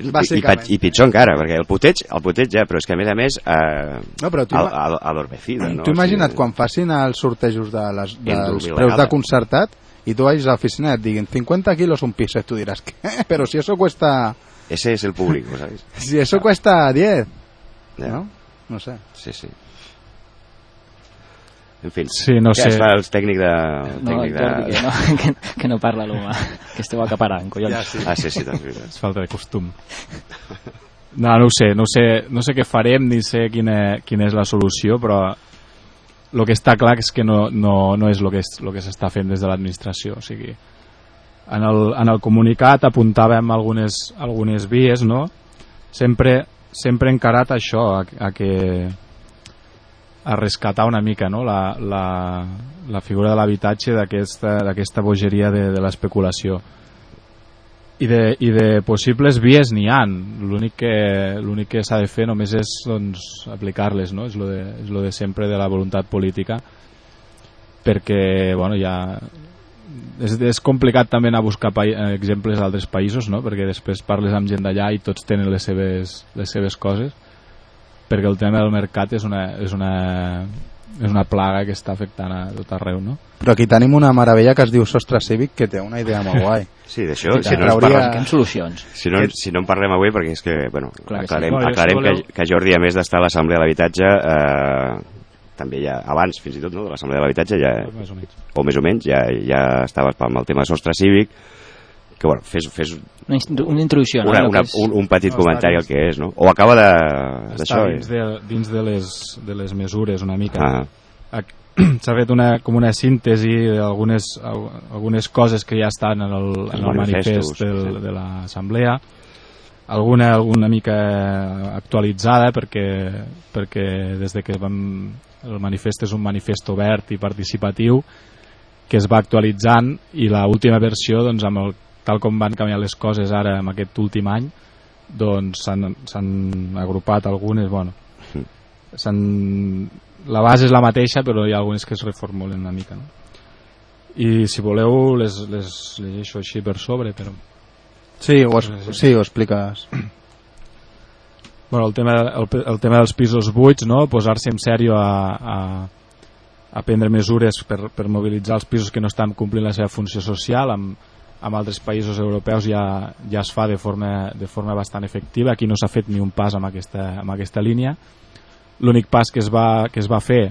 i, i, pitjor encara, perquè el puteig, el puteig ja, però és que a més a més eh, No, però tu ima- al- adormecida, no? Tu imagina't O sigui, quan facin els sortejos de les, dels la preus de concertat i tu vagis a l'oficina i et diguin 50 kilos un piso y tú dirás ¿qué? <laughs> pero si eso cuesta Ese es el público, ¿sabes? <laughs> si eso cuesta 10 Ja. ¿no? no sé Sí, sí. En fi, Sí, no què sé. es fa el tècnic de... El No, tècnic de... que no, <laughs> que, que no parla l'home, <laughs> que esteu acaparant, collons. Ja, sí. Ah, sí, sí, doncs, veritat. És falta de costum. No, no ho sé, no ho sé, no sé què farem ni sé quina, quina és la solució, però el que està clar és que no, no, no és el que, és, el que s'està fent des de l'administració. O sigui, en el, en el comunicat apuntàvem algunes, algunes vies, no? Sempre, sempre encarat això, a, a que a rescatar una mica no? la, la, la figura de l'habitatge d'aquesta bogeria de, de l'especulació i de, i de possibles vies n'hi han l'únic que, que s'ha de fer només és doncs, aplicar-les no? és, lo de, és lo de sempre de la voluntat política perquè bueno, ja és, és complicat també anar a buscar exemples d'altres països no? perquè després parles amb gent d'allà i tots tenen les seves, les seves coses perquè el tema del mercat és una, és una, és una plaga que està afectant a tot arreu no? Però aquí tenim una meravella que es diu Sostre Cívic que té una idea molt <laughs> guai. Sí, d'això, si no, ens parlem, solucions. si, no, si no en parlem avui, perquè és que, bueno, Clar que sí. aclarem, Bueno, si aclarem voleu- que, que Jordi, a més d'estar a l'Assemblea de l'Habitatge, eh, també ja, abans fins i tot, no, de l'Assemblea de l'Habitatge, ja, més o menys o més o menys, ja, ja estaves amb el tema sostre cívic, que bueno, fes, fes Una, una introducció, no? una, una, un, un petit No, comentari està al que és, no? O acaba de... està d'això, dins, de, dins de, les, de les mesures una mica Ah. <clears throat> S'ha fet una, com una síntesi d'algunes al- algunes coses que ja estan en el, en el manifest del, de l'assemblea alguna, alguna mica actualitzada perquè, perquè des de que vam, el manifest és un manifest obert i participatiu que es va actualitzant i la última versió doncs, amb el, tal com van canviar les coses ara en aquest últim any doncs s'han s'han agrupat algunes bueno, s'han la base és la mateixa però hi ha algunes que es reformulen una mica no? i si voleu les, les llegeixo així per sobre però Sí, ho, es, sí, ho expliques. <clears throat> bueno, el, tema, el, el tema dels pisos buits no? posar-se en sèrio a, a, a prendre mesures per, per mobilitzar els pisos que no estan complint la seva funció social amb, amb altres països europeus ja, ja es fa de forma, de forma bastant efectiva. Aquí no s'ha fet ni un pas amb aquesta, amb aquesta línia. L'únic pas que es va, que es va fer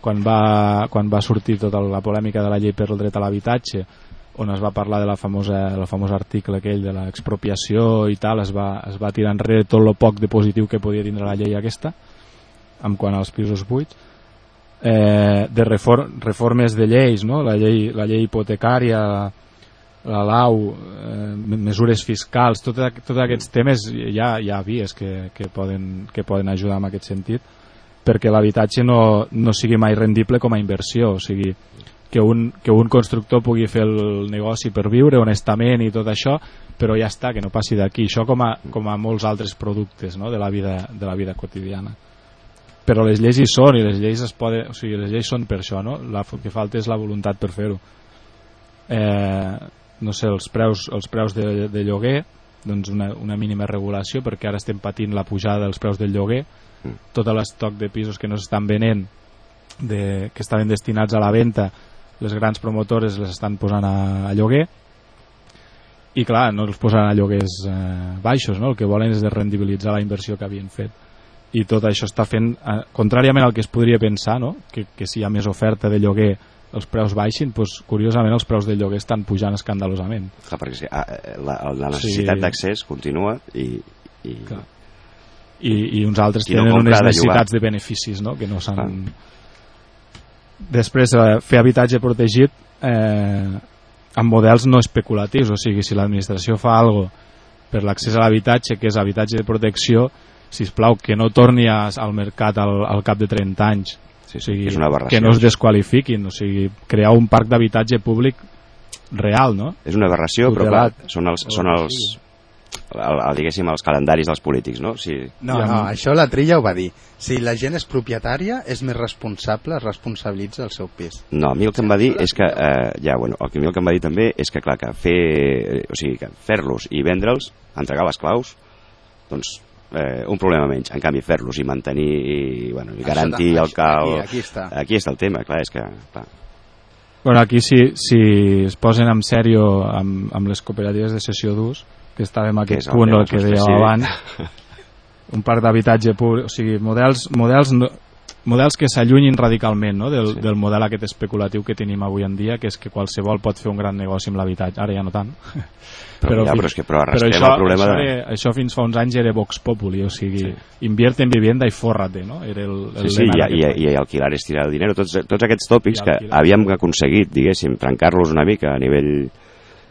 quan va, quan va sortir tota la polèmica de la llei per el dret a l'habitatge on es va parlar de la famosa, el famós article aquell de l'expropiació i tal, es va, es va tirar enrere tot el poc de positiu que podia tindre la llei aquesta en quant als pisos buits. Eh, de refor reformes de lleis no? la, llei, la llei hipotecària la lau, eh, mesures fiscals, tots tot aquests temes ja, hi ha vies que, que, poden, que poden ajudar en aquest sentit perquè l'habitatge no, no sigui mai rendible com a inversió, o sigui que un, que un constructor pugui fer el negoci per viure honestament i tot això, però ja està, que no passi d'aquí, això com a, com a molts altres productes no? de, la vida, de la vida quotidiana però les lleis hi són i les lleis es poden, o sigui, les lleis són per això, no? La que falta és la voluntat per fer-ho. Eh, no sé, els preus, els preus de, de lloguer, doncs una, una mínima regulació perquè ara estem patint la pujada dels preus del lloguer, tot l'estoc de pisos que no s'estan venent de, que estaven destinats a la venda les grans promotores les estan posant a, a lloguer i clar, no els posaran a lloguers eh, baixos, no? el que volen és de rendibilitzar la inversió que havien fet i tot això està fent, eh, contràriament al que es podria pensar, no? que, que si hi ha més oferta de lloguer els preus baixin, doncs, curiosament els preus del lloguer estan pujant escandalosament. Clar, perquè sí, ah, eh, la, la necessitat Sí. d'accés continua i, i, Clar. I, i uns altres Qui no tenen compra unes de necessitats llogar. de beneficis no? que no s'han després eh, fer habitatge protegit eh, amb models no especulatius o sigui, si l'administració fa algo per l'accés a l'habitatge que és habitatge de protecció si plau que no torni a, al mercat al, al cap de 30 anys Sí, sigui, és una aberració. que no es desqualifiquin o sigui, crear un parc d'habitatge públic real no? és una aberració, però clar, Tutelat. són els, són els, el, el, diguéssim, els calendaris dels polítics, no? Si, No, no, això la Trilla ho va dir. Si la gent és propietària, és més responsable, es responsabilitza el seu pis. No, a mi el que em va dir és que, eh, ja, bueno, el que a mi el que em va dir també és que, clar, que fer, o sigui, que fer-los i vendre'ls, entregar les claus, doncs, eh, un problema menys. En canvi, fer-los i mantenir, i, bueno, i Això garantir el cal... aquí- aquí està. Aquí està el tema, clar, és que, clar, Bueno, aquí si, si es posen en sèrio amb, amb les cooperatives de sessió d'ús, que estàvem a Que aquest punt el que dèiem cívic. abans, <laughs> un parc d'habitatge públic, o sigui, models, models, no, models que s'allunyin radicalment no? del, Sí. del model aquest especulatiu que tenim avui en dia, que és que qualsevol pot fer un gran negoci amb l'habitatge, ara ja no tant. <laughs> Però, ja, fi- però és que però arrastrem això, el problema això, de... era, això fins fa uns anys era Vox Populi, o sigui, Sí. invierte en vivienda i fórrate, no? Era el, el Sí, sí, i, i, país. i alquilar és tirar el dinero, tots, tots aquests tòpics I que havíem aconseguit, diguéssim, trencar-los una mica a nivell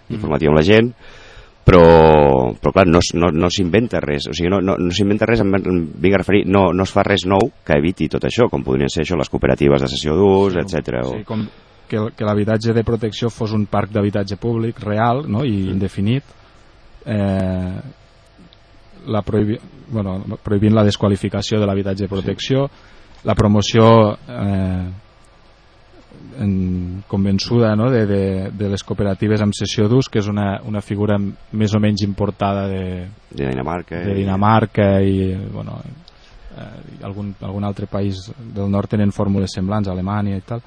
informatiu amb la gent, però, però clar, no, no, no s'inventa res, o sigui, no, no, no s'inventa res, em, vinc a referir, no, no es fa res nou que eviti tot això, com podrien ser això, les cooperatives de sessió d'ús, Sí, etc. Sí, com que, que l'habitatge de protecció fos un parc d'habitatge públic real no? i indefinit eh, la prohibi bueno, prohibint la desqualificació de l'habitatge de protecció la promoció eh, en, convençuda no? de, de, de les cooperatives amb sessió d'ús que és una, una figura més o menys importada de, de Dinamarca, de i- Dinamarca i, bueno, eh, i algun, algun altre país del nord tenen fórmules semblants, Alemanya i tal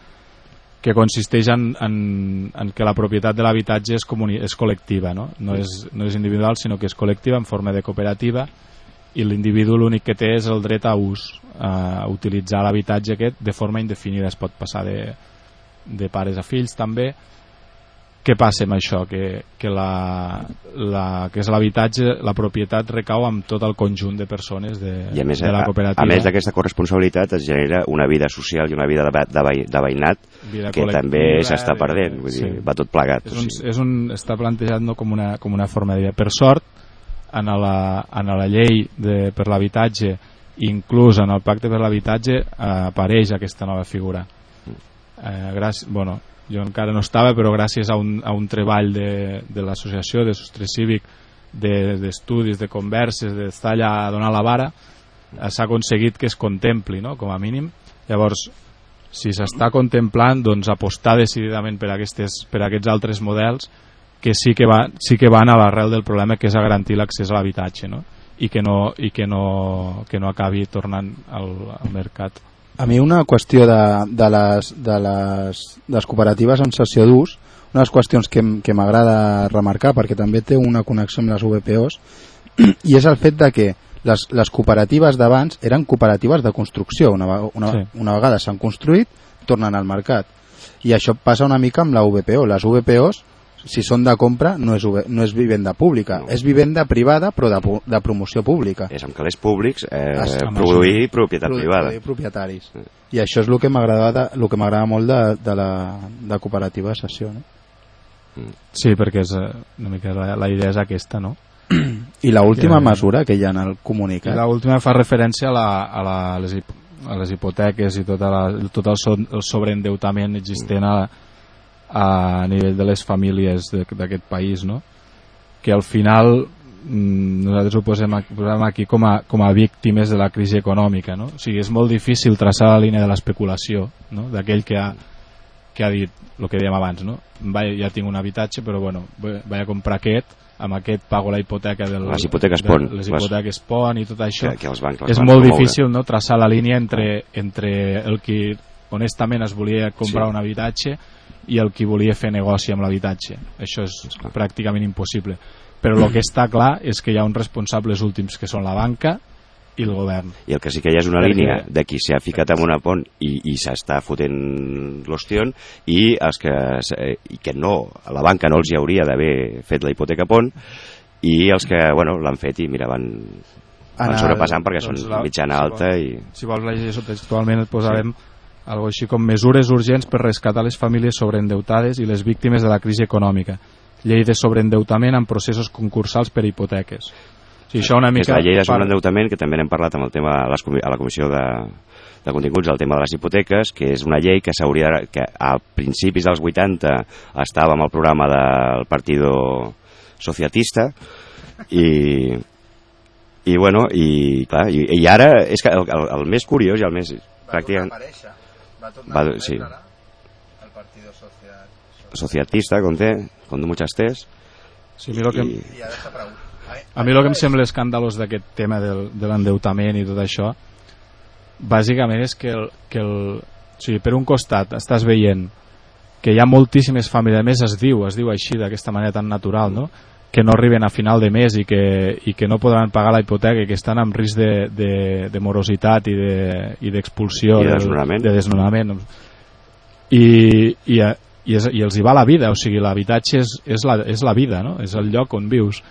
que consisteix en, en, en que la propietat de l'habitatge és, comuni- és col·lectiva, no? No, és, no és individual, sinó que és col·lectiva en forma de cooperativa i l'individu l'únic que té és el dret a ús, a utilitzar l'habitatge aquest de forma indefinida, es pot passar de, de pares a fills també. Què passa amb això? Que, que, la, la, que és l'habitatge, la propietat recau amb tot el conjunt de persones de, I a més, de la a, cooperativa. a més d'aquesta corresponsabilitat es genera una vida social i una vida de, de, de veïnat Vida que també s'està perdent, vull dir, sí. va tot plegat. és un, és un, està plantejat no, com, una, com una forma de vida. Per sort, en la, en la llei de, per l'habitatge, inclús en el pacte per l'habitatge, eh, apareix aquesta nova figura. Eh, gràcies, bueno, jo encara no estava, però gràcies a un, a un treball de, de l'associació de Sostre Cívic, de- d'estudis, de, de converses, d'estar allà a donar la vara, eh, s'ha aconseguit que es contempli, no?, com a mínim. Llavors, si s'està contemplant doncs apostar decididament per, aquestes, per aquests altres models que sí que, va, sí que van a l'arrel del problema que és a garantir l'accés a l'habitatge no? i, que no, i que, no, que no acabi tornant al, al mercat A mi una qüestió de, de, les, de, les, de les cooperatives en sessió d'ús, una de les qüestions que, que m'agrada remarcar, perquè també té una connexió amb les VPOs, <clears throat> i és el fet de que les, les cooperatives d'abans eren cooperatives de construcció. Una, una, Sí. una vegada s'han construït, tornen al mercat. I això passa una mica amb la VPO. Les VPOs, si són de compra, no és, no és vivenda pública, No. és vivenda privada però de, de promoció pública. És amb calés públics eh, Es- amb produir propietat Produ- privada. produir propietaris. I això és el que m'agrada el que m'agrada molt de, de, la, de cooperativa de sessió. No? sí, perquè és, eh, una mica la, la idea és aquesta no? <clears throat> I la última Que- mesura que hi ha en el comunicat, l'última fa referència a, la, a, la, a, les, a les hipoteques i tota la, tot el, so, el sobreendeutament existent a, a nivell de les famílies d'aquest país no? que al final mm, nosaltres ho posem aquí, posem aquí com, a, com a víctimes de la crisi econòmica no? o sigui, és molt difícil traçar la línia de l'especulació no? d'aquell que ha, que ha dit el que dèiem abans no? vaig, ja tinc un habitatge però bueno, vaig a comprar aquest amb aquest pago la hipoteca del, Les hipoteques de- PON. les Les- hipoteques PON i tot això Que, que els bancs les és molt difícil no, traçar la línia entre, entre el qui honestament es volia comprar Sí. un habitatge i el qui volia fer negoci amb l'habitatge. Això és pràcticament impossible. Però el que està clar és que hi ha uns responsables últims que són la banca i el govern. I el que sí que hi ha és una Perquè- línia de qui s'ha ficat en una pont i, i s'està fotent l'ostión i els que, i que no, la banca no els hi hauria d'haver fet la hipoteca pont i els que bueno, l'han fet i mira, van, van sobrepassant perquè doncs són la- mitjana si alta vol- i si vols llegir textualment et posarem algo així com mesures urgents per rescatar les famílies sobreendeutades i les víctimes de la crisi econòmica. Llei de sobreendeutament amb processos concursals per hipoteques. O sigui, això una és mica la llei de sobreendeutament que també n'hem parlat amb el tema a, les a la comissió de, de continguts el tema de les hipoteques que és una llei que s'hauria que a principis dels 80 estava amb el programa del Partido Sociatista i i bueno, i, clar, i, i ara és que el, el, el més curiós i el més pràcticament Va, sí. el Partido Social. sociatista con, T, con muchas T's Sí, a mi el que, i, I a mi el que em sembla escandalós d'aquest tema del, de l'endeutament i tot això bàsicament és que, el, que el, o sigui, per un costat estàs veient que hi ha moltíssimes famílies, a més es diu, es diu així d'aquesta manera tan natural, no? Que no arriben a final de mes i que, i que no podran pagar la hipoteca i que estan en risc de, de, de morositat i de- i d'expulsió I de desnonament. de desnonament i, i, i, és, i els hi va la vida o sigui, l'habitatge és, és, la, és la vida no? és el lloc on vius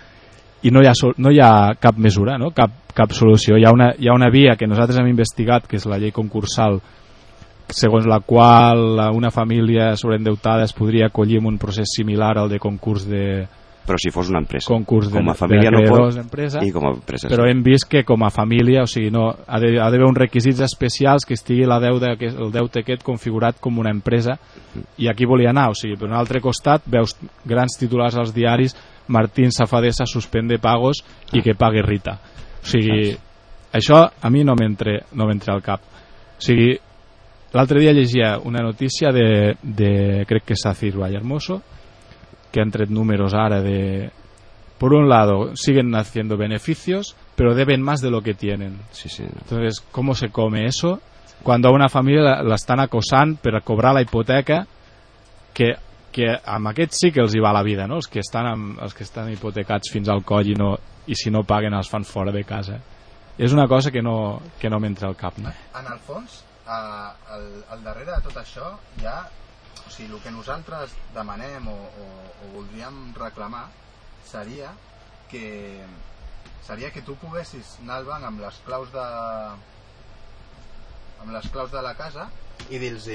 i no hi ha, no hi ha cap mesura, no? cap, cap solució. Hi ha, una, hi ha una via que nosaltres hem investigat, que és la llei concursal, segons la qual una família sobreendeutada es podria acollir en un procés similar al de concurs de, però si fos una empresa. concurs de, com a família de no pot, d'empresa. i com a empresa. però hem vist que com a família o sigui, no, ha d'haver uns requisits especials que estigui la deuda, el deute aquest configurat com una empresa. I aquí volia anar, o sigui, per un altre costat veus grans titulars als diaris Martín Safadesa suspende pagos i que pague Rita. O sigui, això a mi no m'entra no al cap. O sigui, l'altre dia llegia una notícia de, de crec que és Sacir Vallehermoso que han tret números ara de por un lado siguen haciendo beneficios pero deben más de lo que tienen sí, sí. entonces ¿cómo se come eso? cuando a una família la- l'estan acosant per a cobrar la hipoteca que, que amb aquests sí que els hi va la vida no? els, que estan amb, els que estan hipotecats fins al coll i, no, i si no paguen els fan fora de casa és una cosa que no, que no m'entra al cap no? En el fons, eh, al, al darrere de tot això hi ha sigui, el que nosaltres demanem o, o, o voldríem reclamar seria que seria que tu poguessis anar al banc amb les claus de amb les claus de la casa i dir-los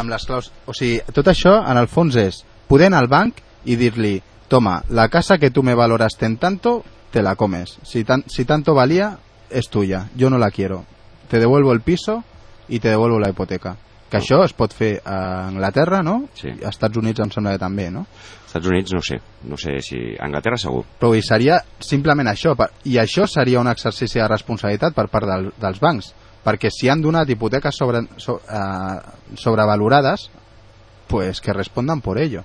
amb les claus o sigui, tot això en el fons és poder anar al banc i dir-li toma, la casa que tú me valoraste en tanto te la comes. Si, tan, si tanto valía es tuya. Yo no la quiero. Te devuelvo el piso y te devuelvo la hipoteca que això es pot fer a Anglaterra, no? Sí. I als Estats Units em sembla que també, no? Estats Units no sé, no sé si... A Anglaterra segur. Però i seria simplement això, per- i això seria un exercici de responsabilitat per part del, dels bancs, perquè si han donat hipoteques sobre, so, eh, sobrevalorades, pues que respondan por ello.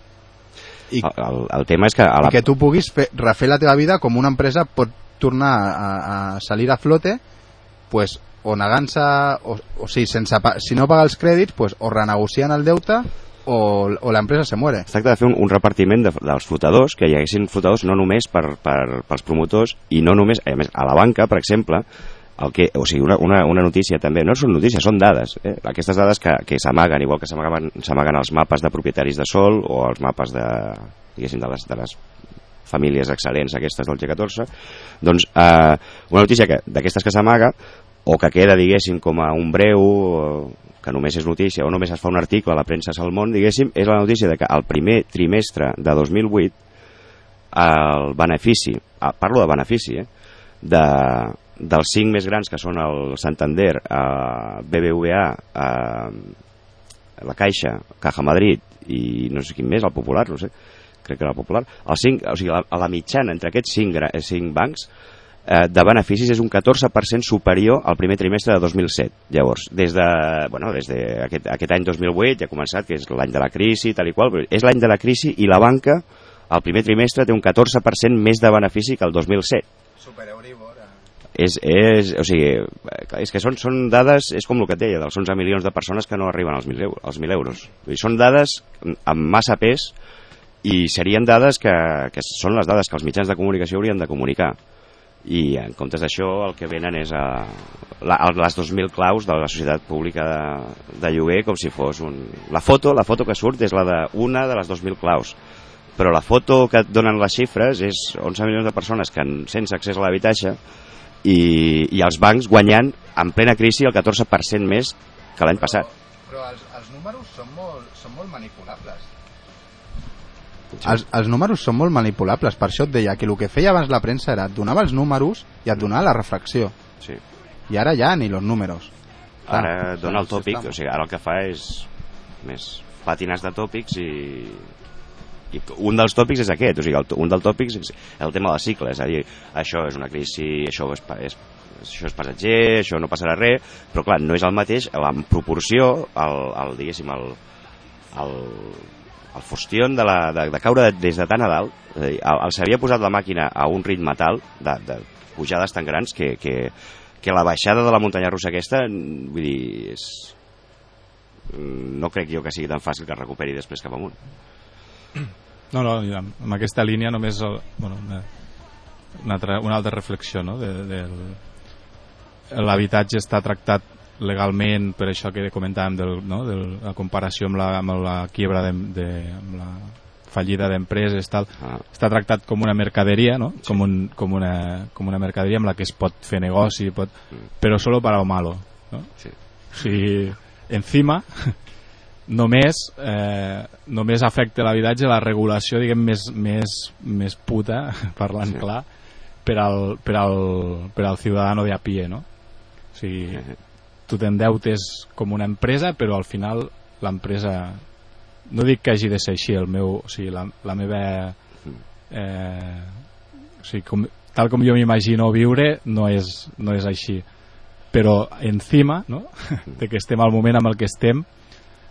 I, El, el, tema és que... A la... Que tu puguis fer, refer la teva vida com una empresa pot tornar a, a salir a flote pues, o negant-se o, o sigui, sense, si no paga els crèdits pues, o renegociant el deute o, o l'empresa se muere Es tracta de fer un, un repartiment de, dels flotadors, que hi haguessin flotadors no només per, per, pels promotors i no només, a més, a la banca, per exemple, el que, o sigui, una, una, una notícia també, no són notícies, són dades. Eh? Aquestes dades que, que s'amaguen, igual que s'amaguen els mapes de propietaris de sol o els mapes de, diguéssim, de les, de les famílies excel·lents aquestes del G14, doncs eh, una notícia que- d'aquestes que s'amaga o que queda, diguéssim, com a un breu, que només és notícia, o només es fa un article a la premsa Salmón, diguéssim, és la notícia de que el primer trimestre de 2008 el benefici, ah, parlo de benefici, eh, de, dels cinc més grans que són el Santander, eh, BBVA, eh, la Caixa, Caja Madrid i no sé quin més, el Popular, no sé, crec que era el Popular, el cinc, o sigui, la, la mitjana entre aquests cinc, cinc bancs eh, de beneficis és un 14% superior al primer trimestre de 2007. Llavors, des de, bueno, des de aquest, aquest any 2008 ja ha començat, que és l'any de la crisi, tal i qual, però és l'any de la crisi i la banca al primer trimestre té un 14% més de benefici que el 2007 Super Euribor eh. és, és, o sigui, eh, és que són, són dades, és com el que et deia, dels 11 milions de persones que no arriben als 1.000 euros. Als 1.000 euros. Són dades amb massa pes i serien dades que, que són les dades que els mitjans de comunicació haurien de comunicar. I en comptes d'això el que venen és a, la, a les 2.000 claus de la societat pública de, de lloguer com si fos un... La foto, la foto que surt és la d'una de les 2.000 claus però la foto que et donen les xifres és 11 milions de persones que sense accés a l'habitatge i, i els bancs guanyant en plena crisi el 14% més que l'any passat. Però els, els números són molt, són molt manipulables. Els, els números són molt manipulables, per això et deia que el que feia abans la premsa era et donava els números i et donava la refracció. Sí. I ara ja ni los números. Ara Ah, dona el sí, tòpic, o sigui, ara el que fa és més pàtines de tòpics i, i un dels tòpics és aquest, o sigui, el, un dels tòpics és el tema del cicle, és a dir, això és una crisi, això és, és això és passatger, això no passarà res, però clar, no és el mateix en proporció al, al diguéssim, al, al, el fustión de, la, de, de caure des de tan a dalt, és a dir, el, el s'havia posat la màquina a un ritme tal, de, de pujades tan grans, que, que, que la baixada de la muntanya russa aquesta, vull dir, és... mm, no crec jo que sigui tan fàcil que es recuperi després cap amunt. No, no, amb aquesta línia només el, bueno, una, una, altra, una altra reflexió no? de, de, l'habitatge està tractat legalment per això que comentàvem del, no? de la comparació amb la, amb la quiebra de, de, amb la fallida d'empreses tal, ah. està tractat com una mercaderia no? com, un, com, una, com una mercaderia amb la que es pot fer negoci pot, però solo para lo malo no? sí. o sigui, encima <laughs> només eh, només afecta l'habitatge la regulació diguem més, més, més puta <laughs> parlant sí. clar per al, per, al, per al ciudadano de a pie no? o sigui, tu t'endeutes com una empresa però al final l'empresa no dic que hagi de ser així el meu, o sigui, la, la meva eh, o sigui, com, tal com jo m'imagino viure no és, no és així però encima no? <laughs> de que estem al moment amb el que estem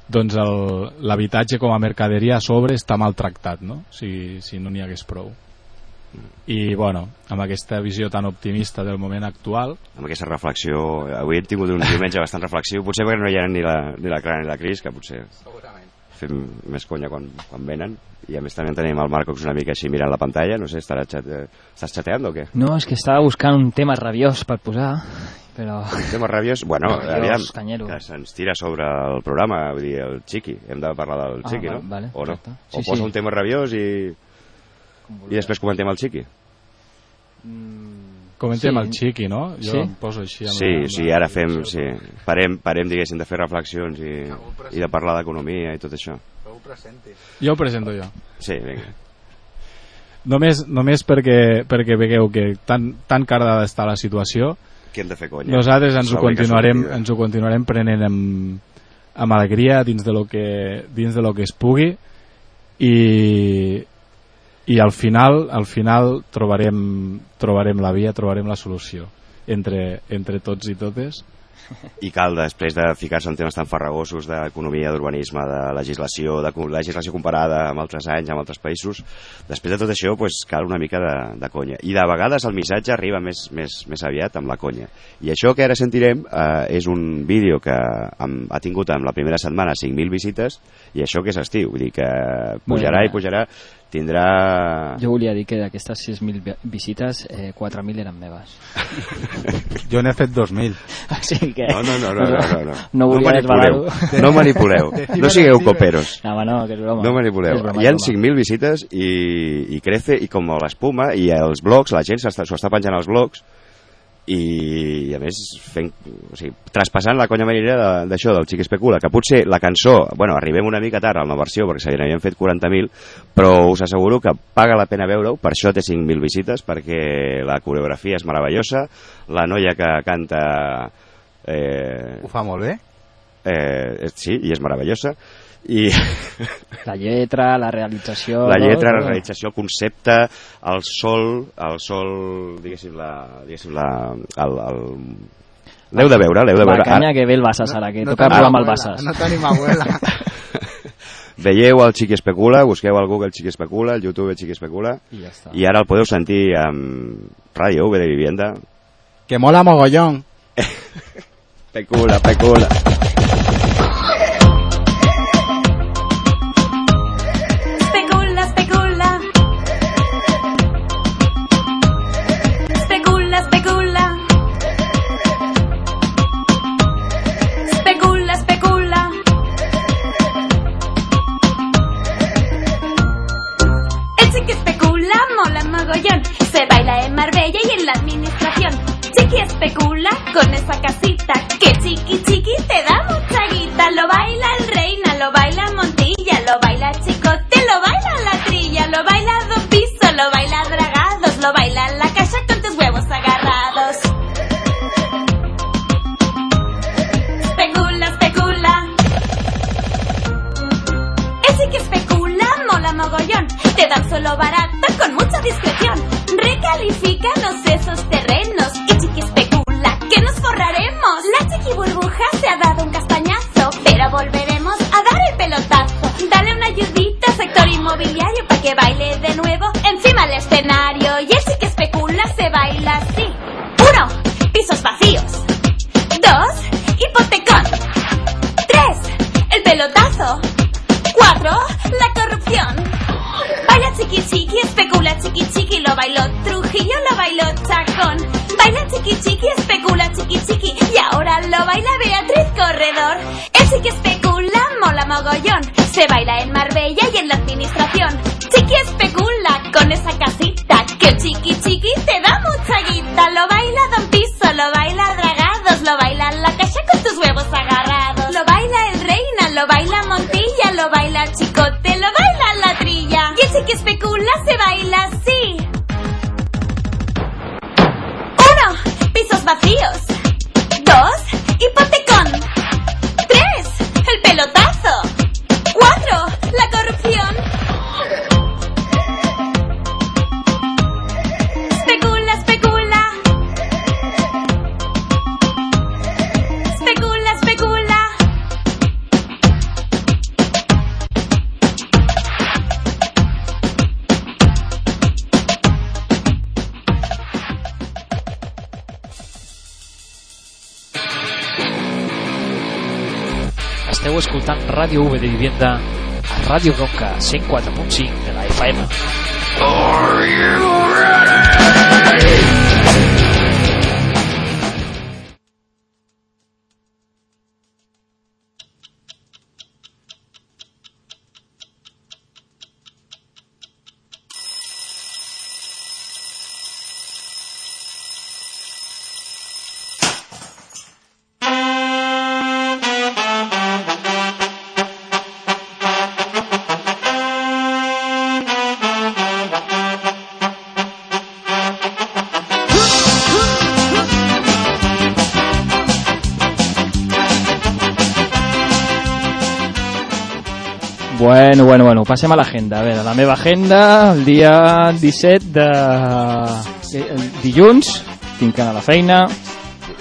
doncs l'habitatge com a mercaderia a sobre està maltractat no? si, si no n'hi hagués prou i bueno, amb aquesta visió tan optimista del moment actual amb aquesta reflexió avui hem tingut un diumenge bastant reflexiu potser perquè no hi ha ni la, ni la Clara ni la Cris que potser fem més conya quan, quan venen i a més també tenim el Marco que és una mica així mirant la pantalla no sé, estarà xat, eh, estàs xateant o què? No, és que estava buscant un tema rabiós per posar, però... Un tema rabiós, bueno, Rabiós, aviam, canyero. que se'ns tira sobre el programa, vull dir, el xiqui, hem de parlar del Ah, xiqui, va- no? vale, o no? correcte. o Sí, posa sí. un tema rabiós i, i després comentem el xiqui. comentem Sí. el xiqui no? jo Sí? em poso així amb Sí, la, amb sí, ara fem, sí, parem, parem diguéssim, de fer reflexions i, i de parlar d'economia i tot això. jo ho presento jo Sí, vinga. només, només perquè, perquè vegueu que tan, tan cara d'estar la situació Que hem de fer conya. nosaltres ens ho, continuarem, ens ho continuarem prenent amb, amb alegria dins de lo que, dins de lo que es pugui i, i al final al final trobarem, trobarem la via, trobarem la solució entre, entre tots i totes I cal, després de ficar-se en temes tan farragosos d'economia, d'urbanisme, de legislació, de legislació comparada amb altres anys, amb altres països, després de tot això pues, cal una mica de, de conya. I de vegades el missatge arriba més, més, més aviat amb la conya. I això que ara sentirem eh, és un vídeo que amb, ha tingut en la primera setmana 5.000 visites i això que és estiu, vull dir que pujarà i pujarà, tindrà... Jo volia dir que d'aquestes 6.000 vi- visites, eh, 4.000 eren meves. <laughs> Jo n'he fet 2.000. Així que... No, no, no, no, no, no, no. No volia manipuleu, no manipuleu, <laughs> no sigueu coperos. No, home, no, que és broma. No manipuleu. Broma, Hi ha és broma. 5.000 visites i, i crece, i com l'espuma, i els blogs, la gent s'està- s'ho està penjant als blogs, i, a més fent, o sigui, traspassant la conya manera de- d'això del Xic Especula, que potser la cançó, bueno, arribem una mica tard a la versió perquè se n'havien fet 40.000 però us asseguro que paga la pena veure-ho per això té 5.000 visites perquè la coreografia és meravellosa la noia que canta eh, Ho fa molt bé. eh, sí, i és meravellosa i La lletra, la realització... la no? lletra, la Tot. realització, el concepte, el sol, el sol, diguéssim, la, diguéssim, la, el, el... L'heu de veure, l'heu de La veure. canya que ve el Bassas ara, que No toca tenim provar amb el Bassas. No tenim abuela. <laughs> Veieu el Xiqui Especula, busqueu al Google Xiqui Especula, al YouTube Xiqui Especula, I ja està. i ara el podeu sentir amb Ràdio V de Vivienda. que mola mogollón. <laughs> Especula, especula. Marbella y en la administración. Chiqui especula con esa casita. Que chiqui chiqui te da mucha guita. Lo baila el reina, lo baila Montilla, lo baila Chicote, lo baila la trilla, lo baila Don Piso, lo baila Dragados, lo baila la caja con tus huevos agarrados. Especula, especula. Ese que especula mola mogollón. Te dan solo barato con mucha discreción. Recalifícanos esos terrenos. Se baila en Marbella y en la Ràdio V de Vivienda a Ràdio Bronca 104.5 de la FM. Bueno, bueno, bueno, passem a l'agenda. A veure, la meva agenda, el dia 17 de... eh, el dilluns, tinc que anar a la feina.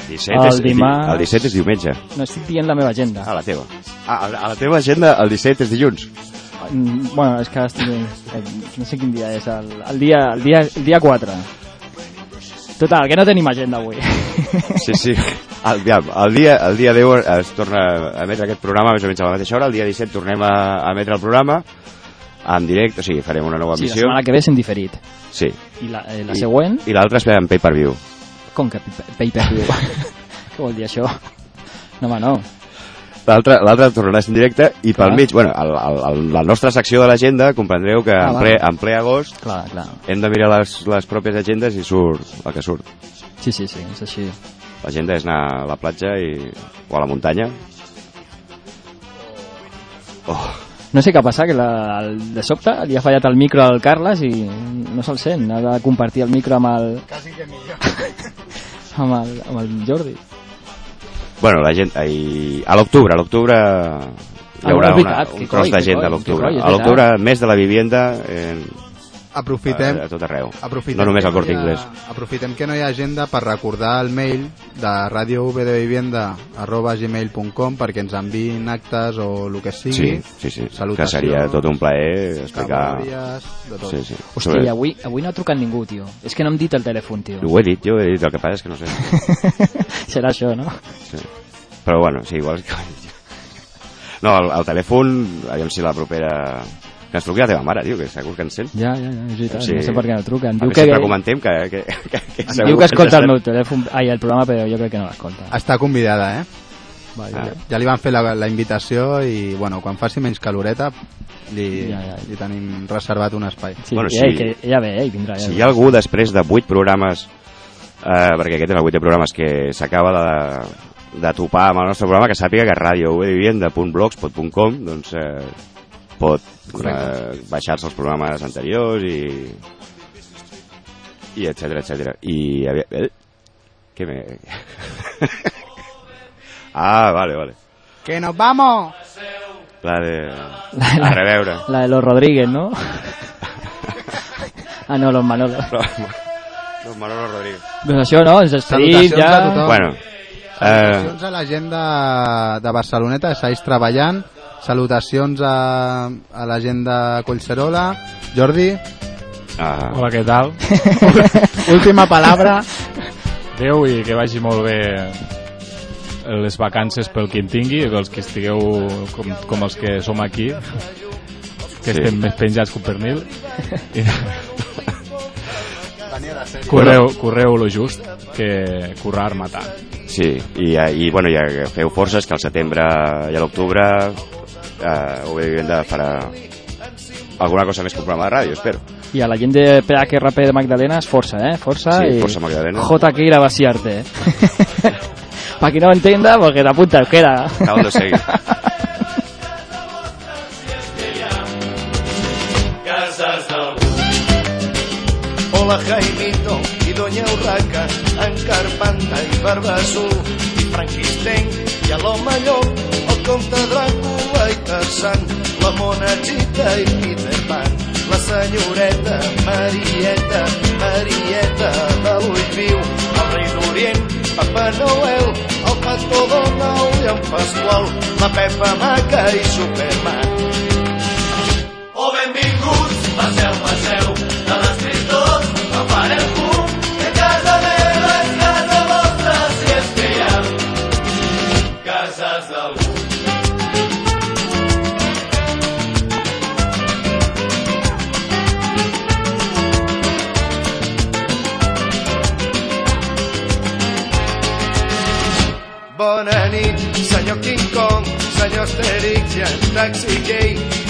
17 el és, dimarts... el 17 és diumenge. No, estic dient la meva agenda. Ah, la teva. Ah, a la teva agenda el 17 és dilluns. Mm, Bueno, és que estic... eh, No sé quin dia és, el, el, dia, el, dia, el dia 4. Total, que no tenim agenda avui. Sí, sí. <laughs> El, ja, el, dia, el dia 10 es torna a emetre aquest programa més o menys a la mateixa hora. El dia 17 tornem a, a emetre el programa en directe, o sigui, farem una nova Sí, la emissió. setmana que ve s'hem diferit. Sí. I la, eh, la següent, I l'altra es ve en pay-per-view. com que pay per view? <laughs> Què vol dir això? No, home, no. L'altra l'altra tornarà a ser en directe i pel Clar. mig, bueno, el, el, el, la nostra secció de l'agenda comprendreu que Ah, en, ple, en ple agost Clar, clar. hem de mirar les, les pròpies agendes i surt el que surt. Sí, sí, sí, és així. L'agenda és anar a la platja i, o a la muntanya. Oh, No sé què ha passat, que la, el, de sobte li ha fallat el micro al Carles i no se'l sent. Ha de compartir el micro amb el... Quasi que millor. <laughs> amb el, amb el Jordi. Bueno, la gent, i, a l'octubre, a l'octubre hi Ah, haurà una, un tros coi, que d'agenda a l'octubre. A l'octubre, més de la vivienda en, Aprofitem, a, a tot arreu. aprofitem no només que al Corte ha- Inglés. Aprofitem que no hi ha agenda per recordar el mail de radiovdevivienda arroba gmail.com perquè ens enviïn actes o el que sigui. Sí, sí, sí. Que seria tot un plaer explicar... memòries, de tot. Sí, sí. Hòstia, Sobre- avui, avui no ha trucat ningú, tio. És que no hem dit el telèfon, tio. Ho he dit, jo he dit, el que passa és que no sé. <laughs> Serà això, no? Sí. Però bueno, sí, igual que... No, el, el telèfon, aviam si la propera... Que ens truqui la teva mare, tio, que segur que ens sent. Ja, ja, ja, és veritat. No sé per què no truca. Em diu que, sempre comentem que... que, que, que em diu que escolta el meu telèfon, ai, el programa, però jo crec que no l'escolta. Està convidada, eh? Va, ja, ja. ja li van fer la, la invitació i, bueno, quan faci menys caloreta li, Ja, ja. li tenim reservat un espai. Sí, Bueno, i, sí. ell, que ella ve, ell vindrà. Ja Si hi ha algú després de 8 programes, eh, perquè aquest és el 8 programes que s'acaba de, de topar amb el nostre programa, que sàpiga que radiovdevivienda.blogspot.com doncs, eh, pot eh, baixar-se els programes anteriors i i etcètera, etcètera. I... avi- Eh? Què me... <laughs> ah, vale, vale. ¡Que nos vamos! La de... La- A reveure. La de los Rodríguez, ¿no? <laughs> ah, no, los Manolo. Los Manolo Rodríguez. Doncs això, no? Ens despedim Salutacions ja. a tothom. Bueno, eh, a la gent de, de Barceloneta, que segueix treballant. Salutacions a, a la gent de Collserola. Jordi, ah, Hola, què tal? <laughs> última palabra. Adéu i que vagi molt bé les vacances pel qui en tingui, pels que estigueu com, com els que som aquí, que Sí. estem més penjats que un pernil. I... <laughs> correu, correu lo just, que currar matar. Sí, i, i, bueno, ja feu forces que al setembre i a l'octubre eh, UB Vivenda farà alguna cosa més que un programa de ràdio, espero. I a la gent de PHRP de Magdalena és força, ¿eh? Força Sí, y força Magdalena. JK ir a vaciarte, ¿eh? <laughs> Para que no lo entienda, porque te apunta euskera. Acabo de seguir. Casas del Hola Jaimito i Doña Urraca, en Carpanta i Barbassó, i Franquistenc i a l'home llop, el comte Dràcula i Tarzan, la monachita i Peter Pan, la senyoreta Marieta, Marieta de l'ull viu, el rei d'Orient, Papa Noel, el Pato Donald i en Pasqual, la Pepa Maca i Superman. Bona nit, senyor King Kong, senyor Asterix i en Taxi Gay.